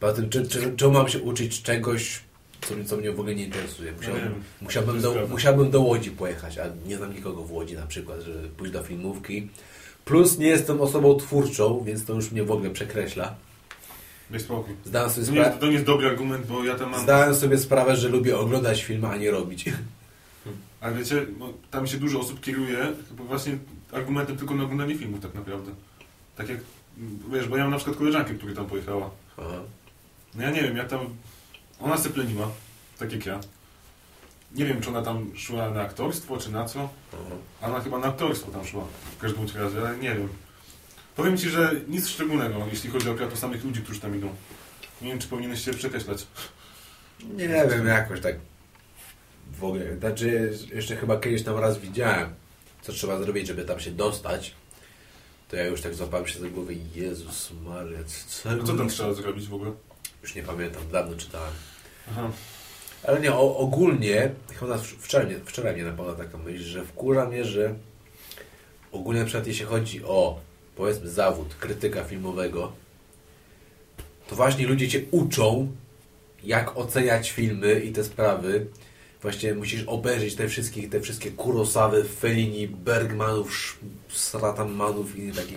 Poza tym, czy, czy, czemu mam się uczyć czegoś, co, co mnie w ogóle nie interesuje? Ja Musiałbym, musiałbym, do, musiałbym do Łodzi pojechać, a nie znam nikogo w Łodzi na przykład, żeby pójść do filmówki. Plus nie jestem osobą twórczą, więc to już mnie w ogóle przekreśla. Daj spokój. Zdałem sobie, To nie, spra- jest, to nie jest dobry argument, bo ja tam mam... zdałem sobie sprawę, że lubię oglądać filmy, a nie robić. Ale wiecie, tam się dużo osób kieruje chyba właśnie argumentem tylko na oglądanie filmów tak naprawdę. Tak jak, wiesz, bo ja mam na przykład koleżankę, która tam pojechała. Aha. No ja nie wiem, ja tam... Ona se pleniła, tak jak ja. Nie wiem, czy ona tam szła na aktorstwo, czy na co. A Ona chyba na aktorstwo tam szła. W każdym razie, ale nie wiem. Powiem Ci, że nic szczególnego, jeśli chodzi o samych ludzi, którzy tam idą. Nie wiem, czy powinieneś się przekreślać. Nie wiem, jakoś tak w ogóle. Znaczy, jeszcze chyba kiedyś tam raz widziałem, co trzeba zrobić, żeby tam się dostać. To ja już tak złapałem się za głowę, Jezus Maria, co, No co tam trzeba zrobić w ogóle? Już nie pamiętam, dawno czytałem. Aha. Ale nie, o, ogólnie, chyba wczoraj, mnie- wczoraj mnie napadła taka myśl, że wkurza mnie, że ogólnie na przykład jeśli chodzi o, powiedzmy, zawód krytyka filmowego, to właśnie ludzie Cię uczą, jak oceniać filmy i te sprawy. Właśnie musisz obejrzeć te wszystkie, te wszystkie Kurosawy, Fellini, Bergmanów, Sratammanów i takie.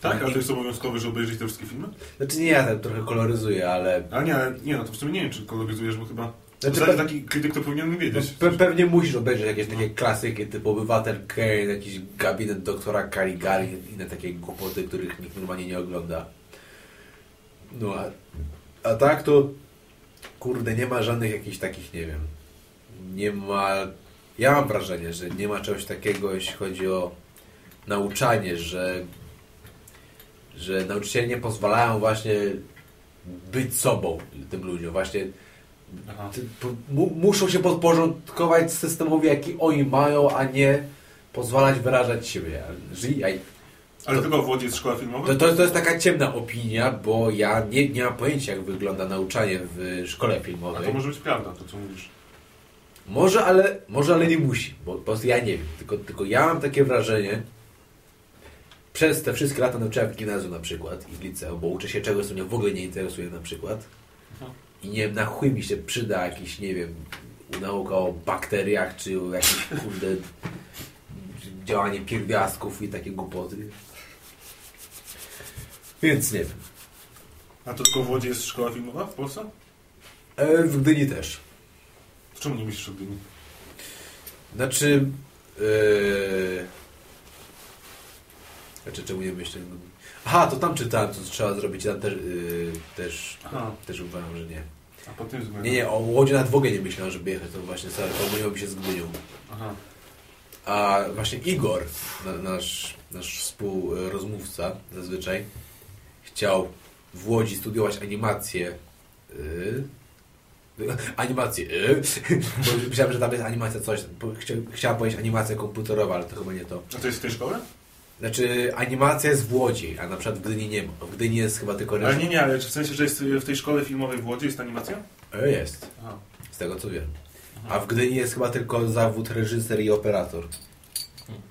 Tak, ale to jest obowiązkowe, że obejrzeć te wszystkie filmy? Znaczy nie, ja tak trochę koloryzuję, ale Ale nie, nie, no to w sumie nie wiem, czy koloryzujesz, bo chyba... Znaczy, Znaczy, pe- taki krytyk to powinien No, wiedzieć. pe pewnie musisz obejrzeć jakieś takie klasyki typu Obywatel Kane, jakiś gabinet doktora Caligari, inne takie głupoty, których nikt normalnie nie ogląda. No a, a tak to kurde, nie ma żadnych jakichś takich, nie wiem, nie ma... Ja mam wrażenie, że nie ma czegoś takiego, jeśli chodzi o nauczanie, że że nauczyciele nie pozwalają właśnie być sobą tym ludziom. Właśnie muszą się podporządkować systemowi, jaki oni mają, a nie pozwalać wyrażać siebie. Żyj, Ale To- tylko w Łodzi jest szkoła filmowa? to, to, to jest taka ciemna opinia, bo ja nie, nie mam pojęcia, jak wygląda nauczanie w szkole A filmowej. to może być prawda, to co mówisz. Może, ale, może, ale nie musi, bo po prostu ja nie wiem. Tylko, tylko ja mam takie wrażenie, przez te wszystkie lata nauczyłem w gimnazjum na przykład i w liceum, bo uczę się czegoś, co mnie w ogóle nie interesuje na przykład. Aha. I nie wiem, na chuj mi się przyda jakiś, nie wiem, nauka o bakteriach, czy o jakieś, kurde, działanie pierwiastków i takie głupoty. Więc nie wiem. A to tylko w Łodzi jest szkoła filmowa w Polsce? E, w Gdyni też. Czemu nie myślisz o Gdyni? Znaczy, yy, Znaczy, czemu nie myślę? No. Aha, to tam czytałem, co trzeba zrobić, tam też, yy, też, Aha, też uważam, że nie. a po tym względem. Nie, nie, o Łodziu nawet w ogóle nie myślałem, żeby jechać, to właśnie sobie pomyliło się z Gdynią. Aha. A właśnie Igor, na, nasz, nasz współrozmówca zazwyczaj, chciał w Łodzi studiować animację. Yy, animację. Yy, bo myślałem, że tam jest animacja coś. Chcia, chciałem powiedzieć animacja komputerowa, ale to chyba nie to. A to jest w tej szkole? Znaczy, animacja jest w Łodzi, a na przykład w Gdyni nie ma. W Gdyni jest chyba tylko Ale nie, nie, ale czy w sensie, że jest w tej szkole filmowej w Łodzi jest animacja? E, Jest, Aha. z tego co wiem. A w Gdyni jest chyba tylko zawód reżyser i operator.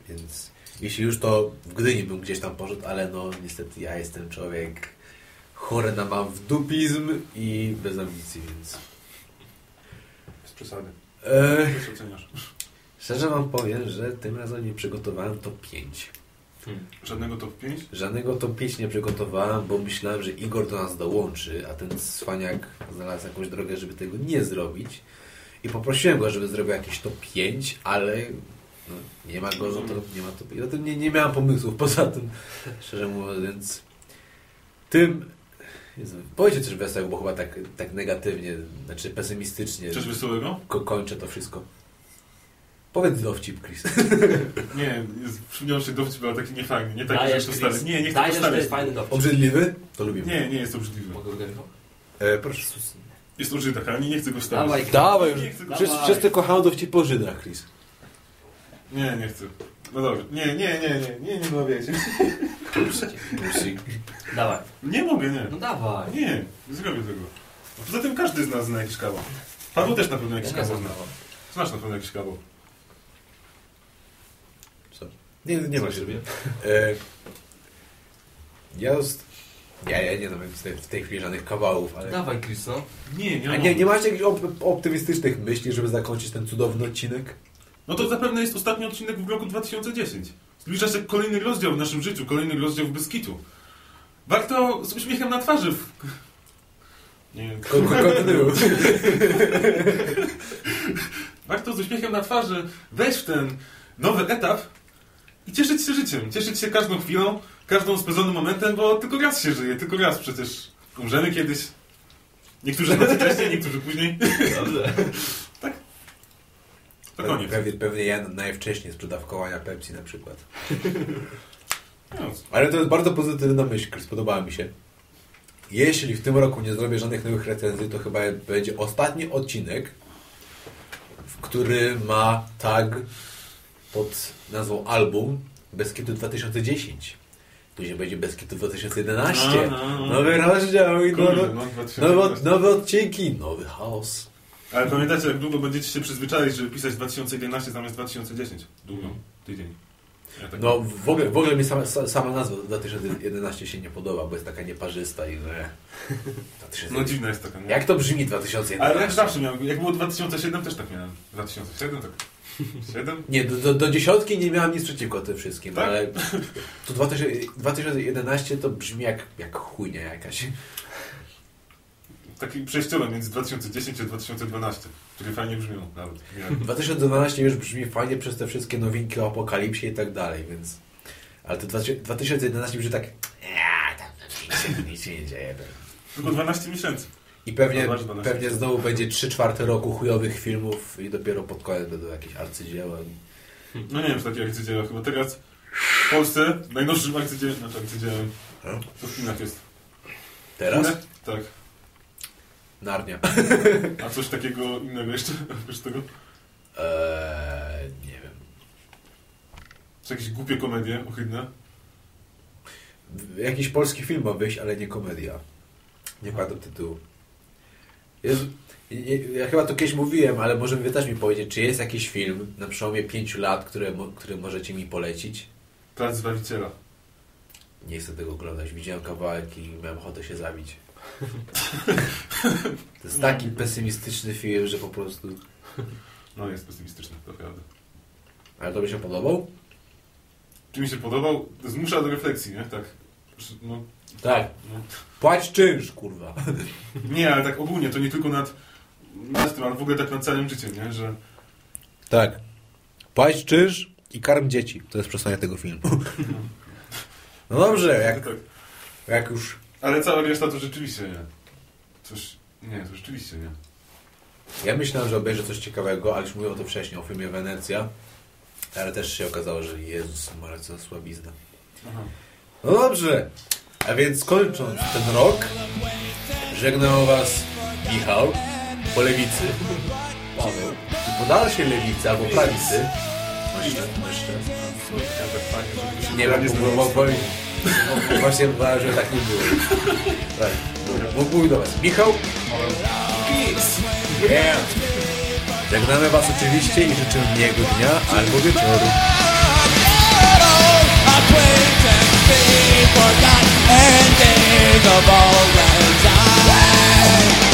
Więc jeśli już to w Gdyni bym gdzieś tam poszedł, ale no niestety ja jestem człowiek chory na mam w dupizm i bez ambicji, więc... Bez przesady. E, oceniasz? szczerze wam powiem, że tym razem nie przygotowałem top 5. Hmm. Żadnego top 5? Żadnego top 5 nie przygotowałem, bo myślałem, że Igor do nas dołączy, a ten cwaniak znalazł jakąś drogę, żeby tego nie zrobić. I poprosiłem go, żeby zrobił jakieś top 5, ale no, nie ma go, no to nie ma top 5. No to nie, nie miałem pomysłów poza tym, szczerze mówiąc, więc tym... Jezu, powiedzcie coś wesołego, bo chyba tak, tak negatywnie, znaczy pesymistycznie Coś wesołego? ko kończę to wszystko. Powiedz dowcip, Chris. Nie, przypomniał się dowcip, ale taki niefajny. Nie taki, Dajesz, że to stary. Nie, nie chcę Dajesz, to jest fajny dowcip. Obrzydliwy? To lubimy. Nie, nie jest obrzydliwy. Mogę go E, proszę. Jest użytek, ale nie, nie chcę go stawić. Dawaj, Dawaj, Nie chcę go wszyscy, wszyscy kochają dowcip po Żydach, Chris. Nie, nie chcę. No dobrze. Nie, nie, nie, nie, nie, nie. Musi. Dawaj. Nie mogę, nie. No dawaj. Nie, nie zrobię tego. A Poza tym każdy z nas zna jakiś kawał. Paweł też na pewno Ja jakiś nie kawał zna. Znasz na pewno jakiś kawał. Nie, nie ma siebie? Ja jest... Ja, ja nie znam w tej, w tej chwili żadnych kawałów, ale... Dawaj, Chris, no. Nie, nie, A nie, nie macie jakichś op optymistycznych myśli, żeby zakończyć ten cudowny odcinek? No to zapewne jest ostatni odcinek w roku 2010. Zbliża się kolejny rozdział w naszym życiu, kolejny rozdział w Beskitu. Warto z uśmiechem na twarzy. W... Nie, Kontynuuj. warto z uśmiechem na twarzy wejść w ten nowy etap i cieszyć się życiem. Cieszyć się każdą chwilą, każdą spędzonym momentem, bo tylko raz się żyje, tylko raz przecież umrzemy kiedyś. Niektórzy znacznie wcześniej, niektórzy później. Dobrze. To koniec. Pewnie, pewnie ja najwcześniej sprzedawkowania Pepsi na przykład. No, Ale to jest bardzo pozytywna myśl, Chris, podobała mi się. Jeśli w tym roku nie zrobię żadnych nowych recenzji, to chyba będzie ostatni odcinek, w który ma tag pod nazwą album Beskitu 2010. Później będzie Beskitu 2011. No, no, no. Nowy rozdział i Kurde, nowe, no, nowe, 2011. nowe odcinki, nowy chaos. Ale pamiętacie, jak długo będziecie się przyzwyczaić, żeby pisać 2011 zamiast 2010? Długo. Tydzień. Ja tak No w ogóle, w ogóle mi sama, sa- sama nazwa 2011 się nie podoba, bo jest taka nieparzysta i że... No dziwna jest taka, nie? Jak to brzmi 2011? Ale jak zawsze miałem, jak było 2007 też tak miałem. 2007 tak. 7? Nie, do, do, do dziesiątki nie miałam nic przeciwko tym wszystkim, Tak? ale to 2000 2011 to brzmi jak, jak chujnia jakaś. Taki przejściowy między 2010 a 2012, który fajnie brzmiał nawet. Miałem. 2012 już brzmi fajnie przez te wszystkie nowinki o apokalipsie i tak dalej, więc... Ale to 2000 2011 brzmi tak... "Ja, tam nic, nic się nie dzieje. Tylko 12 miesięcy. I pewnie, masz 12. pewnie znowu będzie 3 czwarte roku chujowych filmów i dopiero pod koniec będą jakieś arcydzieła. No nie wiem, czy takie arcydzieła. Chyba teraz w Polsce najnowszym arcydziełem, znaczy arcydziełem, No. to w Chinach jest. Teraz? Chiny? Tak. Narnia. A coś takiego innego jeszcze oprócz tego? Eee, nie wiem. Czy jakieś głupie komedie ohydne? Jakiś polski film ma wyjść, ale nie komedia. Nie pamiętam tytułu. Jest, ja- chyba to kiedyś mówiłem, ale może wy też mi powiedzieć, czy jest jakiś film na przełomie pięciu lat, które, mo- który możecie mi polecić? Plac Zbawiciela. Nie chcę tego oglądać. Widziałem kawałek i miałem ochotę się zabić. To jest taki pesymistyczny film, że po prostu... No jest pesymistyczny, to prawda. Ale to by się podobał? Czy mi się podobał? Zmusza do refleksji, nie? Tak. No, Tak. no. Płać czynsz, kurwa. Nie, ale tak ogólnie, to nie tylko nad, tym, ale w ogóle tak nad całym życiem, nie? Że Tak. Płać czynsz i karm dzieci. To jest przesłanie tego filmu. No dobrze, jak, Tak. jak już... Ale cała reszta to rzeczywiście nie. Coś... Nie, to rzeczywiście nie. Ja myślałem, że obejrzę coś ciekawego, ale już mówiłem o tym wcześniej, o filmie Wenecja. Ale też się okazało, że Jezus, ale co słabizna. Aha. No dobrze, a więc kończąc ten rok, żegnał Was Michał po lewicy, Paweł. I po dalszej lewicy albo prawicy, myślę, myślę, nie wiem, bo, bo, bo, bo właśnie bałem, że tak nie było. Tak, bo do Was. Michał, yeah. Żegnamy Was oczywiście i życzymy miłego dnia albo wieczoru. Acquaintance be forgot ending of all time.